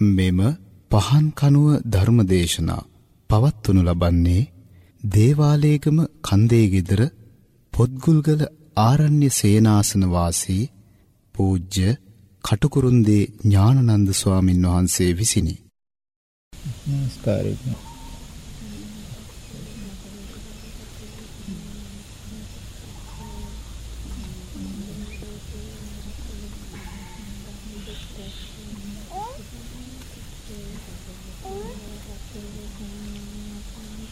මෙම පහන් කනුව ධර්මදේශනා පවත්වනු ලබන්නේ දේවාලේගම කන්දේ গিදර පොත්ගුල්ගල ආරණ්‍ය සේනාසන වාසී පූජ්‍ය කටුකුරුන්දී ඥානනන්ද ස්වාමින් වහන්සේ විසිනි. නමස්කාරය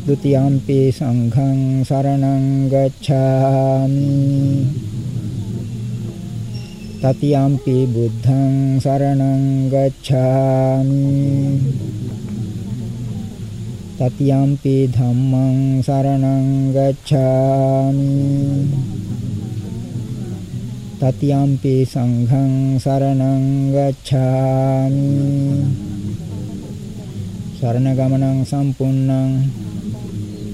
ဒ ුතියම්පි සංඝං සරණං ගච්ඡාමි තතියම්පි බුද්ධං සරණං ගච්ඡාමි තතියම්පි ධම්මං සරණං ගච්ඡාමි තතියම්පි සංඝං සරණං ගච්ඡාමි සරණ ගමනං සම්පූර්ණං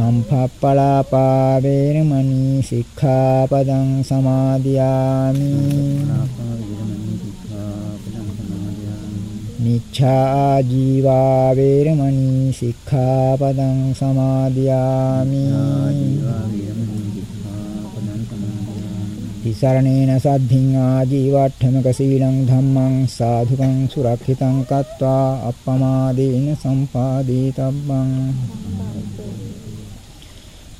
සම්පප්පලාපා වේරමණී සික්ඛාපදං සමාදියාමි. මිච්ඡා ජීවා වේරමණී සික්ඛාපදං සමාදියාමි. තිසරණේන සද්ධින් ආජීවට්ඨමක සීලං ධම්මං සාධුකං සුරක්ෂිතං කତ୍වා අප්පමාදේන සම්පාදීතබ්බං.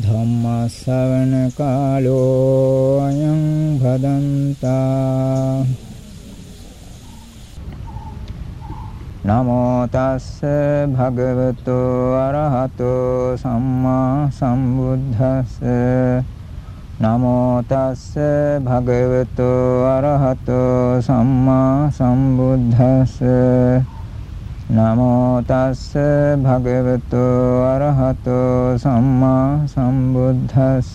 ධම්මස්සවන කාලෝ අයං භදන්තා. නමෝ තස්ස භගවතු අරහතෝ සම්මා සම්බුද්දස්ස. නමෝ තස්ස භගවතු අරහතෝ සම්මා සම්බුද්දස්ස. නමෝ තස්ස භගවතු අරහතෝ සම්මා සම්බුද්දස්ස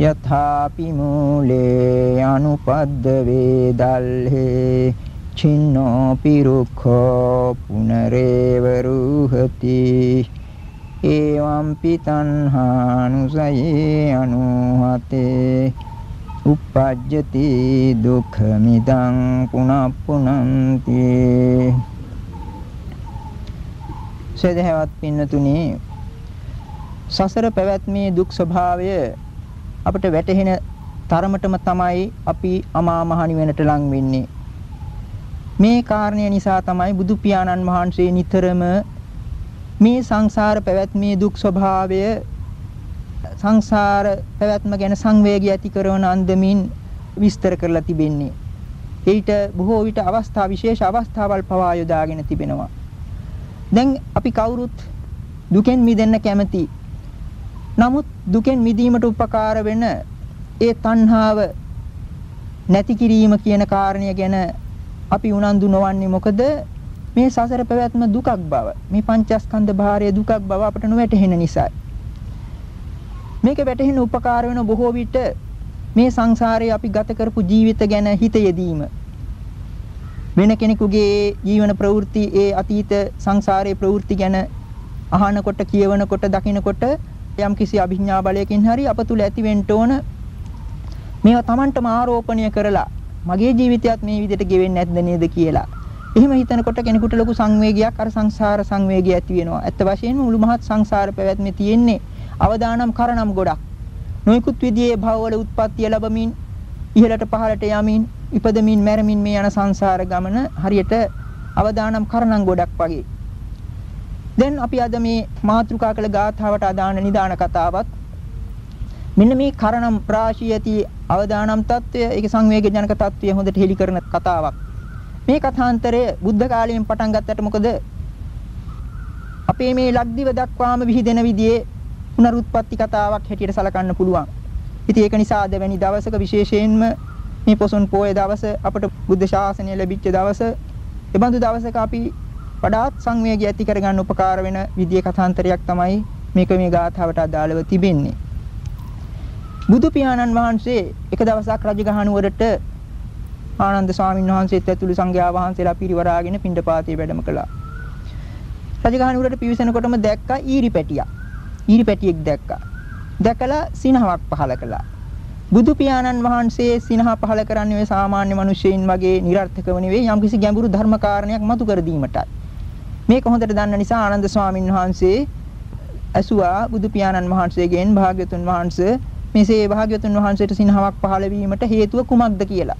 යථාපි මූලේ අනුපද්ද වේදල්හි චින්නෝ පිරුක්ඛෝ පුනරේව රුහති එවං පිතන්හානුසයේ අනුහතේ uppajjati dukkhamidang පුනප්පුනන්ති. සදහවත් පින්නතුනි සසර පැවැත්මේ දුක් ස්වභාවය අපට වැටහෙන තරමටම තමයි අපි අමා මහ නිවනට ලං වෙන්නේ. මේ කාරණය නිසා තමයි බුදු පියාණන් වහන්සේ නිතරම මේ සංසාර පැවැත්මේ දුක් ස්වභාවය සංසාර පැවැත්ම ගැන සංවේගය ඇති කරන අන්දමින් විස්තර කරලා තිබෙන්නේ. ඊට බොහෝ විට අවස්ථා විශේෂ අවස්ථාවල් පවා යොදාගෙන තිබෙනවා. දැන් අපි කවුරුත් දුකෙන් මිදෙන්න කැමති. නමුත් දුකෙන් මිදීමට උපකාර වෙන ඒ තණ්හාව නැති කිරීම කියන කාරණය ගැන අපි උනන්දු නොවන්නේ මොකද මේ සසර පැවැත්ම දුකක් බව මේ පංචස්කන්ධ භාරය දුකක් බව අපට නොවැටහෙන නිසායි මේක වැටහෙන උපකාර වෙන බොහෝ විට මේ සංසාරයේ අපි ගත කරපු ජීවිත ගැන හිත යෙදීම වෙන කෙනෙකුගේ ජීවන ප්‍රවෘත්ති ඒ අතීත සංසාරයේ ප්‍රවෘත්ති ගැන අහනකොට කියවනකොට දකිනකොට යම් කිසි අභිඥා බලයකින් හරි අප තුල ඇති වෙන්න ඕන මේවා Tamanටම ආරෝපණය කරලා මගේ ජීවිතයත් මේ විදිහට ගෙවෙන්නේ නැද්ද නේද කියලා. එහෙම හිතනකොට කෙනෙකුට ලොකු සංවේගයක් අර සංසාර සංවේගය ඇති වෙනවා. ඇත්ත වශයෙන්ම මුළු මහත් සංසාර පැවැත්මේ තියෙන්නේ අවදානම් කරනම් ගොඩක්. නොයෙකුත් විදිහේ භවවල උත්පත්ති ලැබමින් ඉහළට පහළට යමින් ඉපදමින් මැරමින් මේ යන සංසාර ගමන හරියට අවදානම් කරනම් ගොඩක් වගේ. දැන් අපි අද මේ මාතෘකා කළ ගාථාවට අදාන නිදාන කතාවත් මෙන්න මේ කරණම් රාශිය ඇති අවදානම් తত্ত্বය ඒක සංවේග ජනක తত্ত্বය හොඳට හෙලි කරන කතාවක් මේ කථාන්තරය බුද්ධ කාලයෙන් පටන් ගත්තට මොකද අපේ මේ ලක්දිව දක්වාම විහිදෙන විදිහේ පුනරුත්පත්ති කතාවක් හැටියට සලකන්න පුළුවන්. ඉතින් ඒක නිසා අද වැනි දවසක විශේෂයෙන්ම මේ පොසොන් පෝය දවස අපට බුද්ධ ශාසනය ලැබිච්ච දවස. එබඳු දවසක අපි වඩාත් සංවේගය ඇති කරගන්න උපකාර වෙන විදිය කථාන්තරයක් තමයි මේක මේ ගාථාවට අදාළව තිබෙන්නේ. බුදු පියාණන් වහන්සේ එක දවසක් රජගහනුවරට ආනන්ද ස්වාමීන් වහන්සේත් ඇතුළු සංඝයා වහන්සේලා පිරිවරාගෙන පිණ්ඩපාතේ වැඩම කළා. රජගහනුවරට පිවිසෙනකොටම දැක්කා ඊරි පැටියක්. ඊරි පැටියෙක් දැක්කා. දැකලා සිනහවක් පහල කළා. බුදු පියාණන් වහන්සේ සිනහ පහල කරන්නේ ඔය සාමාන්‍ය මිනිස්සෙයින් වගේ નિરර්ථකව නෙවෙයි යම්කිසි ගැඹුරු ධර්ම කාරණයක් මතු කර දීමටයි. මේක හොඳට දන්න නිසා ආනන්ද ස්වාමීන් වහන්සේ ඇසුවා බුදු පියාණන් වහන්සේගෙන් භාග්‍යතුන් වහන්සේ මෙසේ භාග්‍යතුන් වහන්සේට සිනහවක් පහළ වීමට හේතුව කුමක්ද කියලා.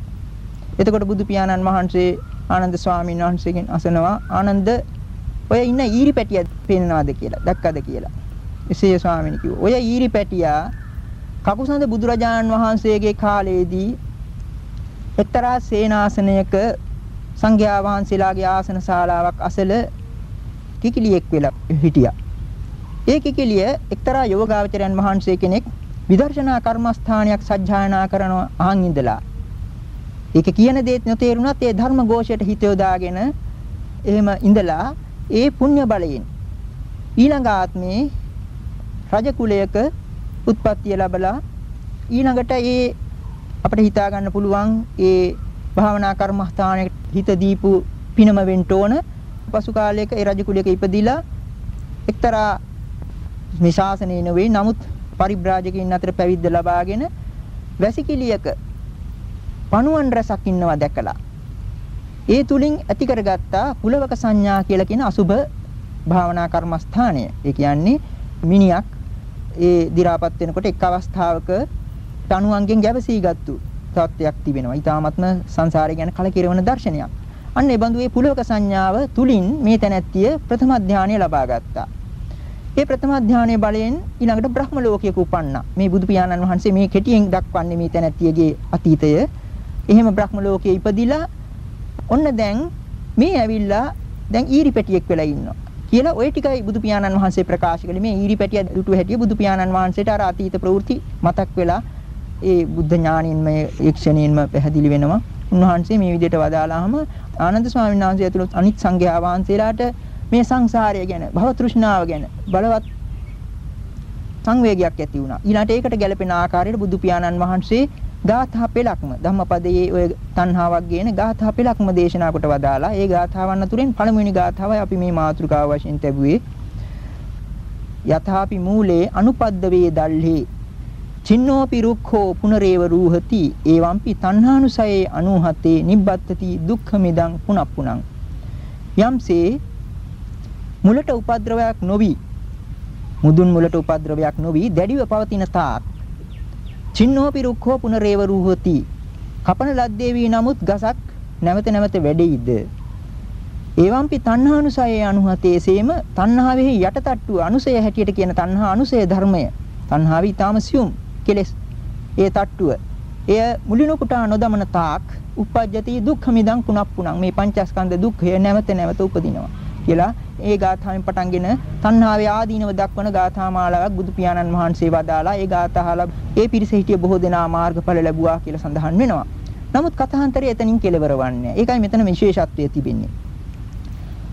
එතකොට බුදු පියාණන් වහන්සේ ආනන්ද ස්වාමීන් වහන්සේගෙන් අසනවා ආනන්ද ඔය ඉන්න ඊරි පැටිය පේනවාද කියලා දැක්කද කියලා. එසේ ස්වාමීන් කිව්වා. ඔය ඊරි පැටියා කකුසඳ බුදුරජාණන් වහන්සේගේ කාලයේදී එක්තරා සේනාසනයක සංඝයා වහන්සේලාගේ ආසන ශාලාවක් අසල කිකිලියෙක් වෙලා හිටියා. ඒ කිකිලිය එක්තරා යෝගාවචරයන් වහන්සේ කෙනෙක් විදර්ශනා කර්මස්ථානයක් සජ්ජායනා කරන අහන් ඉඳලා ඒක කියන දේත් නොතේරුණත් ඒ ධර්ම ഘോഷයට හිත යොදාගෙන එහෙම ඉඳලා ඒ පුණ්‍ය බලයෙන් ඊළඟ ආත්මේ රජ කුලයක උත්පත්තිය ලැබලා ඊළඟට ඒ අපිට හිතා ගන්න පුළුවන් ඒ භාවනා කර්මස්ථානයේ හිත දීපු පිනම වෙන්න ඕන. පසු කාලයක ඒ රජ කුලයක ඉපදිලා එක්තරා මේ ශාසනයේ නෙවෙයි නමුත් පරිබ්‍රාජකයන් අතර පැවිද්ද ලබාගෙන වැසිකිළියක පණුවන් රසක් ඉන්නවා දැකලා. ඒ තුලින් ඇති කරගත්තා පුලවක සංඥා කියලා කියන අසුබ භාවනා කර්මස්ථානය. ඒ කියන්නේ මිනියක් ඒ දි รา පත් වෙනකොට එක් අවස්ථාවක තණුවන්ගෙන් ගැවසී ගත්තු තත්ත්වයක් තිබෙනවා. ඊ타ත්ම සංසාරය ගැන කලකිරවන දර්ශනයක්. අන්න ඒ බඳු මේ පුලවක සංඥාව තුලින් මේ තැනැත්තිය ප්‍රථම ධානය ලබා ගත්තා. ඒ ප්‍රථම ධානයේ බලයෙන් ඊළඟට බ්‍රහ්ම ලෝකයක උපන්නා. මේ බුදු පියාණන් වහන්සේ මේ කෙටියෙන් දක්වන්නේ මේ තැනැත්තියගේ අතීතය. එහෙම බ්‍රහ්ම ලෝකයේ ඉපදිලා ඔන්න දැන් මේ ඇවිල්ලා දැන් ඊරි පැටියෙක් වෙලා ඉන්නවා. කියලා ওই ටිකයි බුදු පියාණන් වහන්සේ ප්‍රකාශ කළේ මේ ඊරි පැටිය දුටු හැටිය බුදු පියාණන් වහන්සේට අර අතීත ප්‍රවෘත්ති මතක් වෙලා ඒ බුද්ධ ඥානින්ම යක්ෂණයෙන්ම පැහැදිලි වෙනවා. උන්වහන්සේ මේ විදිහට වදාලාම ආනන්ද ස්වාමීන් වහන්සේ ඇතුළු අනිත් සංඝයා වහන්සේලාට මේ සංසාරය ගැන භව තෘෂ්ණාව ගැන බලවත් සංවේගයක් ඇති වුණා. ඊළාට ඒකට ගැළපෙන ආකාරයට බුදු පියාණන් වහන්සේ ගාථා පෙළක්ම. ධම්මපදයේ ඔය තණ්හාවක් ගේන ගාථා පෙළක්ම දේශනා කොට වදාලා ඒ ගාථාවන් අතුරෙන් පළමුවෙනි ගාථාවයි අපි මේ මාතෘකාව වශයෙන් ලැබුවේ යථාපි මූලේ අනුපද්ද වේ දල්හි. චින්නෝපි රුක්ඛෝ පුනරේව රූහති. එවම්පි තණ්හානුසයේ අනුහතේ නිබ්බත්තති දුක්ඛමිදං පුනප්පුනං. යම්සේ මුලට උපද්‍රවයක් නොවි මුදුන් මුලට උපද්‍රවයක් නොවි දැඩිව පවතින තාක් චින්නෝපි රුක්ඛෝ පුනරේව රූහති. කපන ලද්දේ වී නමුත් ගසක් නැවත නැවත වැඩෙයිද? ඒවම්පි තණ්හානුසයේ අනුහතේසේම තණ්හාවෙහි යටටට්ටු අනුසය හැටියට කියන තණ්හා අනුසය ධර්මය. තණ්හාවි ඊටම සියුම් කෙලෙස්. ඒ තට්ටුව. එය මුලිනු කුටා නොදමන තාක් උපජ්ජති දුක්ඛ මිදං පුනප්පුණං මේ පංචස්කන්ධ දුක්ඛය නැවත නැවත උපදිනවා. කියලා ඒ ගාථාවෙන් පටන්ගෙන තණ්හාවේ ආදීනව දක්වන ගාථා මාලාවක් බුදු පියාණන් වහන්සේ වදාලා ඒ ගාථාහල ඒ පිරිස හිටිය බොහෝ දෙනා මාර්ගඵල ලැබුවා කියලා සඳහන් වෙනවා. නමුත් කථාන්තරය එතනින් කෙලවර වන්නේ. ඒකයි මෙතන විශේෂත්වය තිබෙන්නේ.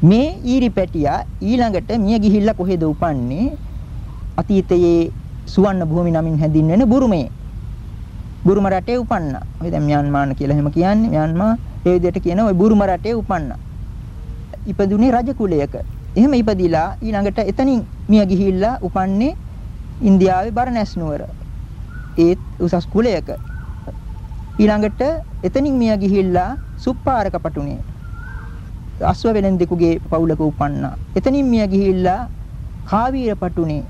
මේ ඊරිපැටියා ඊළඟට මිය ගිහිල්ලා කොහෙද උපන්නේ? අතීතයේ සුවන්න භූමි නමින් හැඳින්වෙන බුරුමේ. බුරුම රටේ උපන්නා. ඔය දැන් ම්‍යාන්මාන කියලා එහෙම කියන්නේ. ම්‍යාන්මා ඒ විදිහට කියන ওই බුරුම රටේ උපන්නා. ඉපදුනේ රජ කුලයක. එහෙම ඉපදිලා ඊළඟට එතනින් මිය ගිහිල්ලා උපන්නේ ඉන්දියාවේ බරණැස් නුවර. ඒත් උසස් කුලයක. ඊළඟට එතනින් මිය ගිහිල්ලා සුප්පාරක පටුනේ. අස්ව වෙලෙන්දෙකුගේ පවුලක උපන්නා. එතනින් මිය ගිහිල්ලා කාවීර පටුනේ.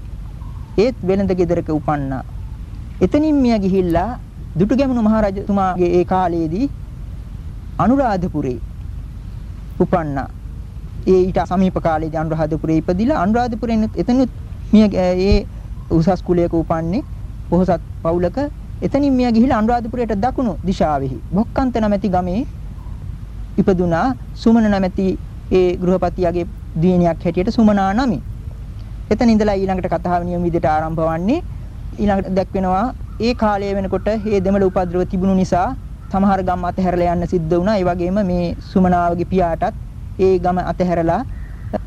ඒත් වෙලඳ ගෙදරක උපන්නා. එතනින් මිය ගිහිල්ලා දුටුගැමුණු මහරජතුමාගේ ඒ කාලයේදී අනුරාධපුරේ උපන්නා. ඒ ඊට සමීප කාලේදී අනුරාධපුරේ ඉපදිලා අනුරාධපුරෙන් එතනුත් මිය ඒ උසස් කුලයක උපන්නේ පොහොසත් පවුලක එතනින් මිය ගිහිලා අනුරාධපුරයට දකුණු දිශාවෙහි බොක්කන්ත නැමැති ගමේ ඉපදුනා සුමන නැමැති ඒ ගෘහපතියාගේ දියණියක් හැටියට සුමනා නමි. එතන ඉඳලා ඊළඟට කතාව නියම විදිහට ආරම්භ වන්නේ ඊළඟට දැක්වෙනවා ඒ කාලය වෙනකොට මේ දෙමළ උපද්‍රව තිබුණු නිසා සමහර ගම් අතහැරලා යන්න සිද්ධ වුණා. ඒ වගේම මේ සුමනාවගේ පියාටත් ඒ ගම අතහැරලා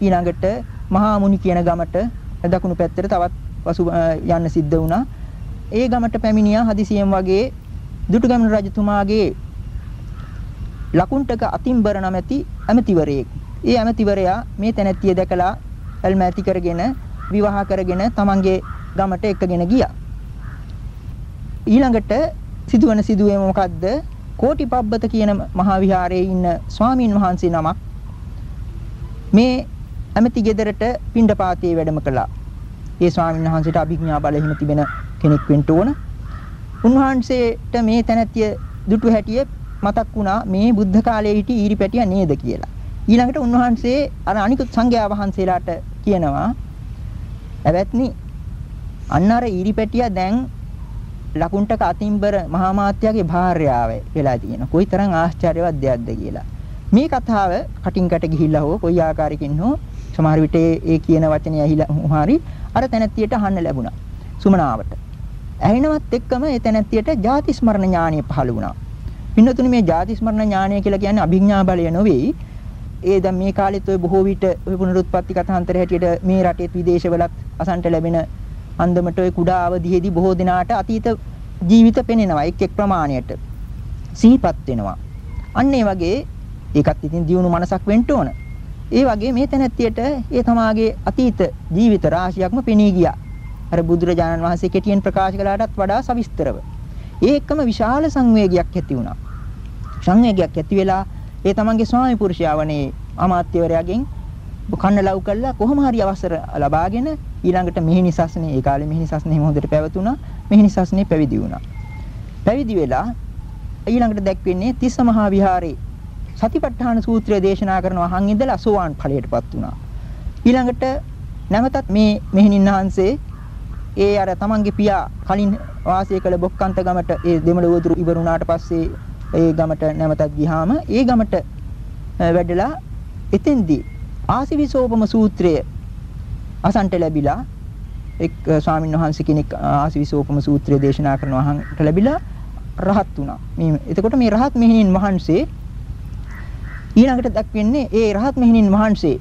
ඊළඟට මහා මුනි කියන ගමට දකුණු පැත්තට තවත් පසු යන්න සිද්ධ වුණා. ඒ ගමට පැමිණියා හදිසියෙන් වගේ දුටුගැමුණු රජතුමාගේ ලකුණ්ඩක අතිම්බර නැමැති ඇමතිවරයෙක්. ඒ ඇමතිවරයා මේ තැනැත්තිය දැකලා ඇල්ම ඇති කරගෙන විවාහ කරගෙන තමන්ගේ ගමට එක්කගෙන ගියා. ඊළඟට සිදුවන සිදුවීම මොකද්ද? කෝටිපබ්බත කියන මහා විහාරයේ ඉන්න ස්වාමින් වහන්සේ නමක් මේ ඇමති ගෙදරට පිණ්ඩපාතයේ වැඩම කළා. ඒ ස්වාමීන් වහන්සේට අභිඥා බල හිම තිබෙන කෙනෙක් වෙන්න ඕන. උන්වහන්සේට මේ තැනැත්තිය දුටු හැටිය මතක් වුණා මේ බුද්ධ කාලයේ හිටි ඊරිපැටිය නේද කියලා. ඊළඟට උන්වහන්සේ අර අනිකුත් සංඝයා වහන්සේලාට කියනවා "ඇවැත්නි අන්න අර ඊරිපැටිය දැන් ලකුණ්ඩක අතිම්බර මහා මාත්‍යාගේ භාර්යාව වෙලා තියෙනවා. කොයිතරම් ආශ්චර්යවත් දෙයක්ද කියලා. මේ කතාව කටින් කට ගිහිල්ලා හෝ කොයි ආකාරයකින් හෝ සමහර විට ඒ කියන වචනේ ඇහිලා හරි අර තැනැත්තියට අහන්න ලැබුණා සුමනාවට. ඇහිනවත් එක්කම ඒ තැනැත්තියට ಜಾති ස්මරණ ඥානිය පහළ වුණා. පින්නතුනි මේ ಜಾති ස්මරණ ඥානය කියලා කියන්නේ අභිඥා බලය නෙවෙයි. ඒ දැන් මේ කාලෙත් ඔය බොහෝ විට ඔය පුනරුත්පත්ති කථාන්තර හැටියට මේ රටේ විදේශවලත් අසන්ට ලැබෙන අන්දමට ඔය කුඩා අවධියේදී බොහෝ දිනාට අතීත ජීවිත පෙනෙනවා එක් එක් ප්‍රමාණයට සිහිපත් වෙනවා. අන්න ඒ වගේ ඒකත් ඉතින් දියුණු මනසක් වෙන්න ඕන. ඒ වගේ මේ තැනැත්තියට ඒ තමාගේ අතීත ජීවිත රාශියක්ම පෙනී ගියා. අර බුදුරජාණන් වහන්සේ කෙටියෙන් ප්‍රකාශ කළාටත් වඩා සවිස්තරව. ඒ එක්කම විශාල සංවේගයක් ඇති වුණා. සංවේගයක් ඇති වෙලා ඒ තමන්ගේ ස්වාමි පුරුෂයාවනේ අමාත්‍යවරයාගෙන් කන්න ලව් කළා කොහොම හරි අවසර ලබාගෙන ඊළඟට මෙහිණි සස්නේ ඒ කාලේ මෙහිණි සස්නේ හොඳට පැවතුණා මෙහිණි සස්නේ පැවිදි වුණා. පැවිදි වෙලා ඊළඟට දැක්වෙන්නේ තිස්ස මහා විහාරේ සතිපට්ඨාන සූත්‍රය දේශනා කරන වහන් ඉඳලා සෝවාන් ඵලයටපත් වුණා. ඊළඟට නැවතත් මේ මෙහෙණින් වහන්සේ ඒ අර තමන්ගේ පියා කලින් වාසය කළ බොක්කන්ත ගමට ඒ දෙමළ උවදුරු ඉවරුණාට පස්සේ ඒ ගමට නැවතත් ගියාම ඒ ගමට වැඩලා එතෙන්දී ආසිවිසෝපම සූත්‍රය අසන්ට ලැබිලා එක් ස්වාමීන් වහන්සේ කෙනෙක් ආසිවිසෝපම සූත්‍රය දේශනා කරන වහන්ට ලැබිලා රහත් වුණා. මේ එතකොට මේ රහත් මෙහෙණින් වහන්සේ ඊළඟට දක්වන්නේ ඒ රහත් මෙහෙණින් වහන්සේ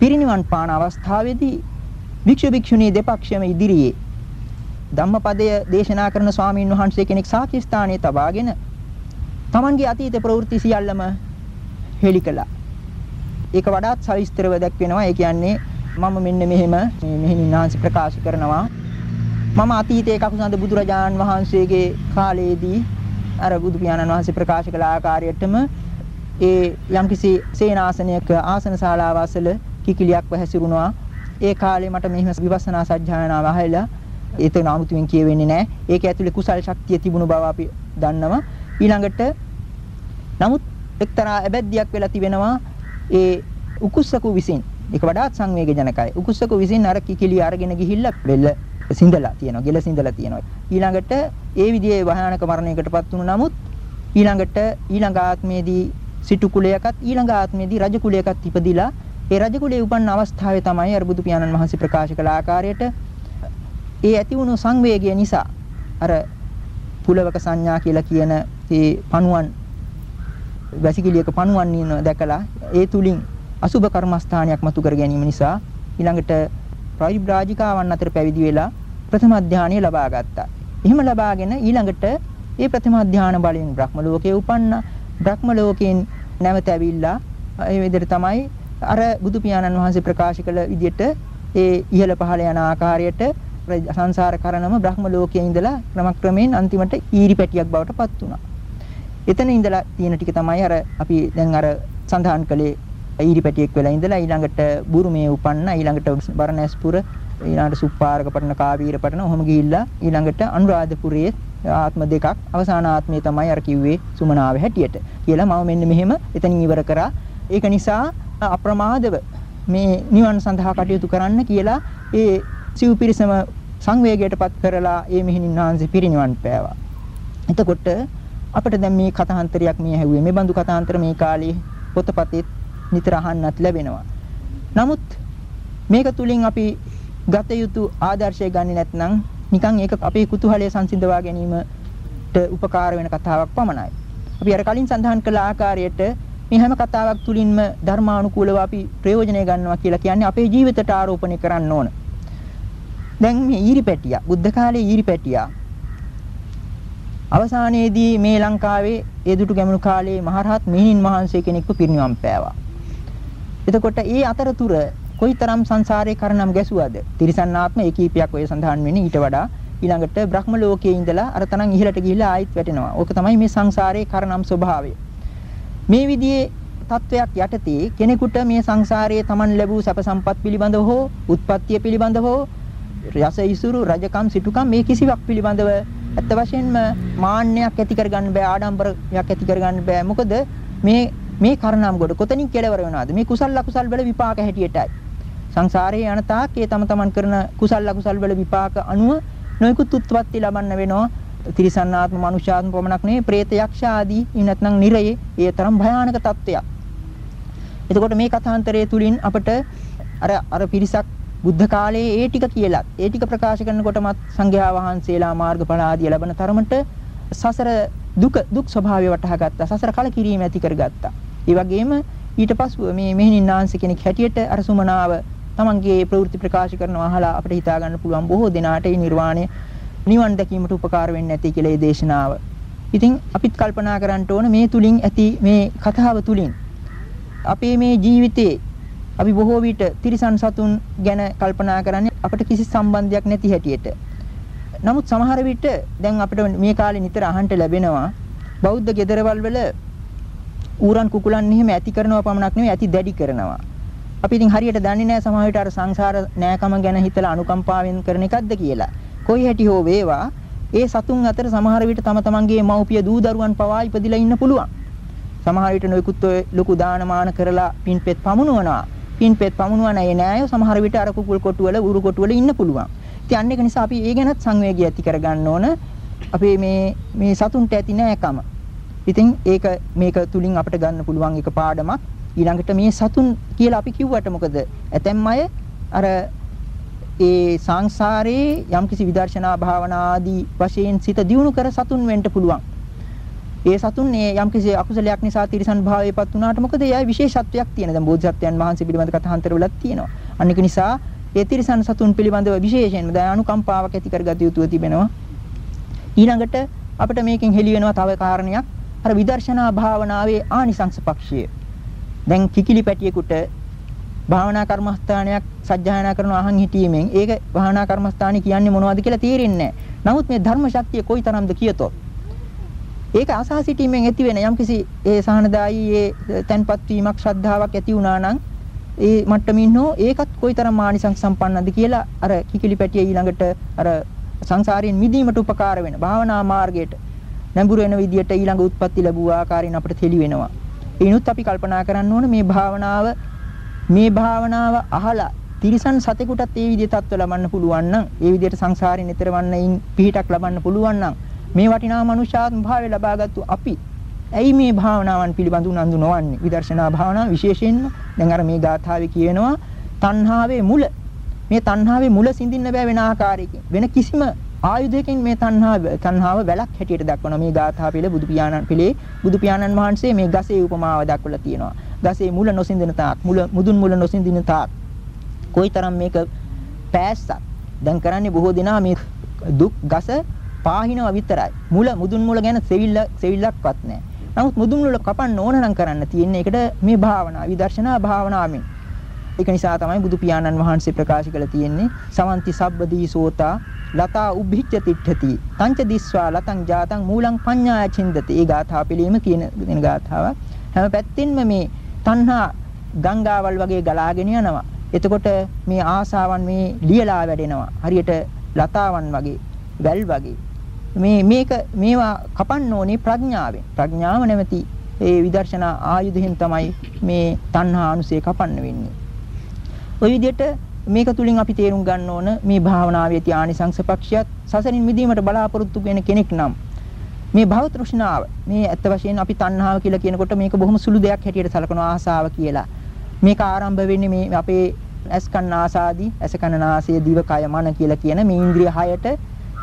පිරිනිවන් පාන අවස්ථාවේදී භික්ෂු භික්ෂුණී දෙපක්ෂම ඉදිරියේ ධම්මපදය දේශනා කරන ස්වාමීන් වහන්සේ කෙනෙක් සාක්ෂි ස්ථානයේ තබාගෙන Tamanගේ අතීත ප්‍රවෘත්ති සියල්ලම හෙළි කළා. ඒක වඩාත් සවිස්තරව දැක්වෙනවා. ඒ කියන්නේ මම මෙන්න මෙහෙම මේ මෙහෙණින් වහන්සේ ප්‍රකාශ කරනවා. මම අතීතයේ කකුසඳ බුදුරජාන් වහන්සේගේ කාලයේදී අර බුදු පියාණන් වහන්සේ ප්‍රකාශ කළ ආකාරයටම ඒ යම්කිසි සේනාසනයක ආසන ශාලාව අසල කිකිලියක් වැහැසිරුණා. ඒ කාලේ මට මෙහිම විපස්සනා සත්‍යයනාව අහලා ඒක නාමුතුවෙන් කියවෙන්නේ නැහැ. ඒක ඇතුලේ කුසල් ශක්තිය තිබුණු බව අපි දන්නවා. ඊළඟට නමුත් එක්තරා ඇබැද්දියක් වෙලා තිබෙනවා ඒ උකුස්සකු විසින්. ඒක වඩාත් සංවේගජනකයි. උකුස්සකු විසින් අර කිකිලිය අරගෙන ගිහිල්ලා වෙල්ල සිඳලා තියෙනවා. ගෙල සිඳලා තියෙනවා. ඊළඟට ඒ විදිහේ භයානක මරණයකටපත් වුණු නමුත් ඊළඟට ඊළඟ ආත්මයේදී සිටු කුලයකත් ඊළඟ ආත්මයේදී රජ කුලයකත් ඉපදිලා ඒ රජකුලේ උපන්න අවස්ථාවේ තමයි අර බුදු පියාණන් වහන්සේ ප්‍රකාශ කළ ආකාරයට ඒ ඇති වුණු සංවේගය නිසා අර පුලවක සංඥා කියලා කියන ඒ පණුවන් වැසිකිළියක පණුවන් ඉන්න දැකලා ඒ තුලින් අසුබ කර්මස්ථානයක් මතු කර ගැනීම නිසා ඊළඟට ප්‍රායිබ්‍රාජිකාවන් අතර පැවිදි වෙලා ප්‍රථම අධ්‍යානය ලබා ගත්තා. එහෙම ලබාගෙන ඊළඟට ඒ ප්‍රථම අධ්‍යාන බලයෙන් බ්‍රහ්ම ලෝකයේ උපන්න බ්‍රහ්ම ලෝකයෙන් නැවත ඇවිල්ලා ඒ විදිහට තමයි අර බුදු පියාණන් වහන්සේ ප්‍රකාශ කළ විදිහට ඒ ඉහළ පහළ යන ආකාරයට සංසාර කරනම බ්‍රහ්ම ලෝකයේ ඉඳලා ක්‍රමක්‍රමයෙන් අන්තිමට ඊරි පැටියක් බවට පත් වුණා. එතන ඉඳලා තියෙන ටික තමයි අර අපි දැන් අර සඳහන් කළේ ඊරි පැටියෙක් වෙලා ඉඳලා ඊළඟට බුරුමේ උපන්න ඊළඟට බරණැස්පුර ඊළඟට සුප්පාරක පටන කාවීර පටන ඔහොම ගිහිල්ලා ඊළඟට අනුරාධපුරයේ ආත්ම දෙකක් අවසාන ආත්මය තමයි අර කිව්වේ සුමනාවේ හැටියට කියලා මම මෙන්න මෙහෙම එතනින් ඉවර කරා ඒක නිසා අප්‍රමාදව මේ නිවන් සඳහා කටයුතු කරන්න කියලා ඒ සිව්පිරිසම සංවේගයටපත් කරලා ඒ මිහිණින් වහන්සේ පිරිනිවන් පෑවා. එතකොට අපිට දැන් මේ කතාන්තරයක් මේ ඇහුවේ මේ බඳු කතාන්තර මේ කාලේ පොතපතේ නිතර අහන්නත් ලැබෙනවා. නමුත් මේක තුලින් අපි ගත යුතු ආදර්ශය ගන්නේ නැත්නම් නිකන් ඒක අපේ කුතුහලය සංසිඳවා ගැනීමට උපකාර වෙන කතාවක් පමණයි. අපි අර කලින් සඳහන් කළ ආකාරයට මේ හැම කතාවක් තුලින්ම ධර්මානුකූලව අපි ප්‍රයෝජනය ගන්නවා කියලා කියන්නේ අපේ ජීවිතයට ආරෝපණය කරන්න ඕන. දැන් මේ ඊරිපැටියා බුද්ධ කාලේ ඊරිපැටියා අවසානයේදී මේ ලංකාවේ ඒ දුටු ගැමුණු කාලේ මහරහත් මිහිණින් වහන්සේ කෙනෙක්ව පිරිනිවන් පෑවා. එතකොට ඒ අතරතුර කොයිතරම් සංසාරේ කරනම් ගැසුවද? තිරිසන් ආත්ම ඒකීපයක් ඔය සඳහන් වෙන්නේ ඊට වඩා ඊළඟට බ්‍රහ්ම ලෝකයේ ඉඳලා අර තරම් ඉහළට ගිහිල්ලා ආයෙත් වැටෙනවා. ඕක තමයි මේ සංසාරේ කරනම් ස්වභාවය. මේ විදිහේ තත්වයක් යටතේ කෙනෙකුට මේ සංසාරයේ Taman ලැබූ සැප සම්පත් පිළිබඳව හෝ උත්පත්තිය පිළිබඳව හෝ යස ඉසුරු රජකම් සිටුකම් මේ කිසිවක් පිළිබඳව ඇත්ත වශයෙන්ම මාන්නයක් ඇති කරගන්න බෑ ආඩම්බරයක් ඇති කරගන්න බෑ මොකද මේ මේ කර්ණම් කොට කොතනින් කෙලවර වෙනවද මේ කුසල ලකුසල් වල විපාක හැටියටයි සංසාරයේ යන තාක් ඒ තම තමන් කරන කුසල ලකුසල් වල විපාක අනුව නොයෙකුත් උත්පත්ති ලබන්න වෙනවා තිරිසන්නාත්ම මනුෂ්‍යාත්ම පමණක් නෙවෙයි പ്രേත යක්ෂ ආදී නැත්නම් නිරයේ ඒ තරම් භයානක තත්ත්වයක්. එතකොට මේ කථාන්තරය තුලින් අපට අර අර පිරිසක් බුද්ධ කාලයේ ඒ ටික කියලා ඒ ටික ප්‍රකාශ කරනකොටමත් සංඝයා වහන්සේලා මාර්ගඵල ආදී ලැබෙන තරමට සසර දුක දුක් ස්වභාවය වටහා ගත්තා. සසර කලකිරීම ඇති කරගත්තා. ඒ වගේම ඊට පසුව මේ මෙහෙණින් ආංශ කෙනෙක් හැටියට අර සුමනාව තමන්ගේ ප්‍රවෘත්ති ප්‍රකාශ කරනවා අහලා අපිට හිතා ගන්න පුළුවන් බොහෝ දෙනාට මේ නිර්වාණය නිවන් දැකීමට උපකාර වෙන්නේ නැති කියලා මේ දේශනාව. ඉතින් අපිත් කල්පනා කරන්න ඕන මේ තුලින් ඇති මේ කතාව තුලින් අපේ මේ ජීවිතේ අපි බොහෝ විට තිරිසන් සතුන් ගැන කල්පනා කරන්නේ අපිට කිසි සම්බන්ධයක් නැති හැටියට. නමුත් සමහර විට දැන් අපිට මේ කාලේ නිතර අහන්න ලැබෙනවා බෞද්ධ ගෙදරවල් වල ඌරන් කුකුලන් එහෙම ඇති කරනවා පමණක් නෙවෙයි ඇති දැඩි කරනවා. අපි ඉතින් හරියට දන්නේ නැහැ සමහර විට අර සංසාර නෑකම ගැන හිතලා අනුකම්පාවෙන් කරන එකක්ද කියලා. කොයි හැටි හෝ වේවා ඒ සතුන් අතර සමහර විට තම තමන්ගේ මව්පිය දූ දරුවන් පවා ඉපදිලා ඉන්න පුළුවන්. සමහර විට නොයෙකුත් ඔය ලොකු දානමාන කරලා පින්පෙත් පමුණුවනවා. පින්පෙත් පමුණුවන අය නෑය සමහර විට අර කුකුල් කොටු වල උරු කොටු වල ඉන්න පුළුවන්. ඉතින් අන්න ඒක නිසා අපි ඒ ගැනත් සංවේගය ඇති කරගන්න ඕන. අපේ මේ මේ සතුන්ට ඇති නෑකම. ඉතින් ඒක මේක තුලින් අපිට ගන්න පුළුවන් එක පාඩමක්. ඊළඟට මේ සතුන් කියලා අපි කිව්වට මොකද ඇතැම් අය අර ඒ සංසාරේ යම්කිසි විදර්ශනා භාවනා ආදී වශයෙන් සිත දියුණු කර සතුන් වෙන්න පුළුවන්. ඒ සතුන් මේ යම්කිසි අකුසලයක් නිසා තිරිසන් භාවයටපත් වුණාට මොකද එයා විශේෂත්වයක් තියෙන. දැන් බෝධිසත්වයන් වහන්සේ පිළිබඳ කතාන්තර වලත් තියෙනවා. අනික නිසා ඒ තිරිසන් සතුන් පිළිබඳව විශේෂයෙන්ම දැන් අනුකම්පාවක් ඇති කරගත යුතුව තිබෙනවා. ඊළඟට අපිට මේකෙන් හෙළි වෙනවා තව කාරණයක්. අර විදර්ශනා භාවනාවේ ආනිසංස පක්ෂය. දැන් කිකිලි පැටියෙකුට භාවනා කර්මස්ථානයක් සජ්ජායනා කරන අහන් හිටීමෙන් ඒක භාවනා කර්මස්ථානයි කියන්නේ මොනවද කියලා තේරෙන්නේ නමුත් මේ ධර්ම ශක්තිය කොයිතරම්ද කියතොත් ඒක අසා සිටීමෙන් ඇති වෙන යම්කිසි ඒ සහනදායි ඒ තන්පත් වීමක් ශ්‍රද්ධාවක් ඇති වුණා නම් ඒ මට්ටමින් හෝ ඒකත් කොයිතරම් මානිසංස සම්පන්නද කියලා අර කිකිලි පැටිය ඊළඟට අර සංසාරයෙන් මිදීමට උපකාර වෙන භාවනා මාර්ගයට නැඹුරු වෙන විදියට ඊළඟ උත්පත්ති ලැබුව ආකාරයෙන් අපිට තෙලි වෙනවා. ඒනුත් අපි කල්පනා කරන්න ඕන මේ භාවනාව මේ භාවනාව අහලා තිරිසන් සතෙකුටත් ඒ විදිහේ තත්ත්ව ලබන්න පුළුවන් නම් ඒ විදිහට සංසාරේ නිතරවන්නයින් පිහිටක් ලබන්න පුළුවන් නම් මේ වටිනා මනුෂ්‍යාත්ම භාවය ලබාගත්තු අපි ඇයි මේ භාවනාවන් පිළිබඳ උනන්දු නොවන්නේ? විදර්ශනා භාවනාව විශේෂයෙන්ම දැන් අර මේ ගාථාවේ කියනවා තණ්හාවේ මුල. මේ තණ්හාවේ මුල සිඳින්න බෑ වෙන ආකාරයකින්. වෙන කිසිම ආයුධයකින් මේ තණ්හාව තණ්හාව වැලක් හැටියට දක්වනවා මේ ගාථා පිළ බුදු පියාණන් පිළේ බුදු පියාණන් වහන්සේ මේ ගසේ උපමාව දක්වලා තියෙනවා. ගසේ මුල නොසින්දින තාක් මුල මුදුන් මුල නොසින්දින තාක් කොයිතරම් මේක පෑස්සක්. දැන් කරන්නේ බොහෝ දෙනා මේ දුක් ගස පාහිනවා විතරයි. මුල මුදුන් මුල ගැන සෙවිල්ල සෙවිල්ලක්වත් නැහැ. නමුත් මුදුන් මුල කපන්න ඕන නම් කරන්න තියෙන්නේ ඒකට මේ භාවනා විදර්ශනා භාවනාවෙන්. ඒක නිසා තමයි බුදු පියාණන් වහන්සේ ප්‍රකාශ කළ තියෙන්නේ සමන්ති සබ්බදී සෝතා ලතා උබ්බිච්ච තිට්ඨති. තංච දිස්වා ලතං ජාතං මූලං පඤ්ඤාය චින්දති. ඒ ගාථා පිළීම කියන දෙන ගාථාවක්. හැම පැත්තින්ම මේ තණ්හා ගංගාවල් වගේ ගලාගෙන යනවා. එතකොට මේ ආසාවන් මේ ලියලා වැඩෙනවා. හරියට ලතාවන් වගේ වැල් වගේ. මේ මේක මේවා කපන්න ඕනේ ප්‍රඥාවෙන්. ප්‍රඥාව නැමැති ඒ විදර්ශනා ආයුධයෙන් තමයි මේ තණ්හා අනුසය කපන්න වෙන්නේ. ওই විදිහට මේක තුලින් අපි තේරුම් ගන්න ඕන මේ භාවනාවේ තිය ආනිසංස පක්ෂයත් සසරින් මිදීමට බලාපොරොත්තු වෙන කෙනෙක් නම් මේ භව තෘෂ්ණාව මේ ඇත්ත වශයෙන් අපි තණ්හාව කියලා කියනකොට මේක බොහොම සුළු දෙයක් හැටියට සලකන ආසාව කියලා. මේක ආරම්භ වෙන්නේ මේ අපේ ඇස් කන් ආසාදී ඇස කන නාසය දිව කය මන කියලා කියන මේ ඉන්ද්‍රිය හයට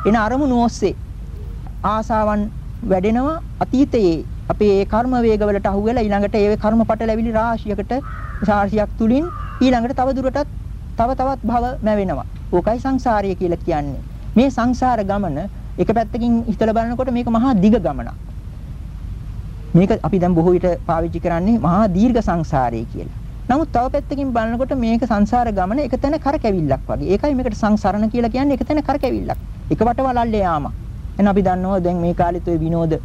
එන අරමුණු ඔස්සේ ආසාවන් වැඩෙනවා අතීතයේ අපේ ඒ කර්ම වේගවලට අහු වෙලා ඊළඟට ඒ කර්මපට ලැබිලි රාශියකට සාර්ශියක් තුලින් ඊළඟට තව දුරටත් තව තවත් භව මැවෙනවා. ඕකයි සංසාරය කියලා කියන්නේ. මේ සංසාර ගමන එක පැත්තකින් හිතලා බලනකොට මේක මහා දිග ගමනක්. මේක අපි දැන් බොහෝ විට පාවිච්චි කරන්නේ මහා දීර්ඝ සංසාරය කියලා. නමුත් තව පැත්තකින් බලනකොට මේක සංසාර ගමන එක තැන කරකැවිල්ලක් වගේ. ඒකයි මේකට සංසරණ කියලා කියන්නේ එක තැන කරකැවිල්ලක්. එක වටවලල්ලේ යාම. එහෙනම් අපි දන්නවා දැන් මේ කාලෙත් ඔය විනෝද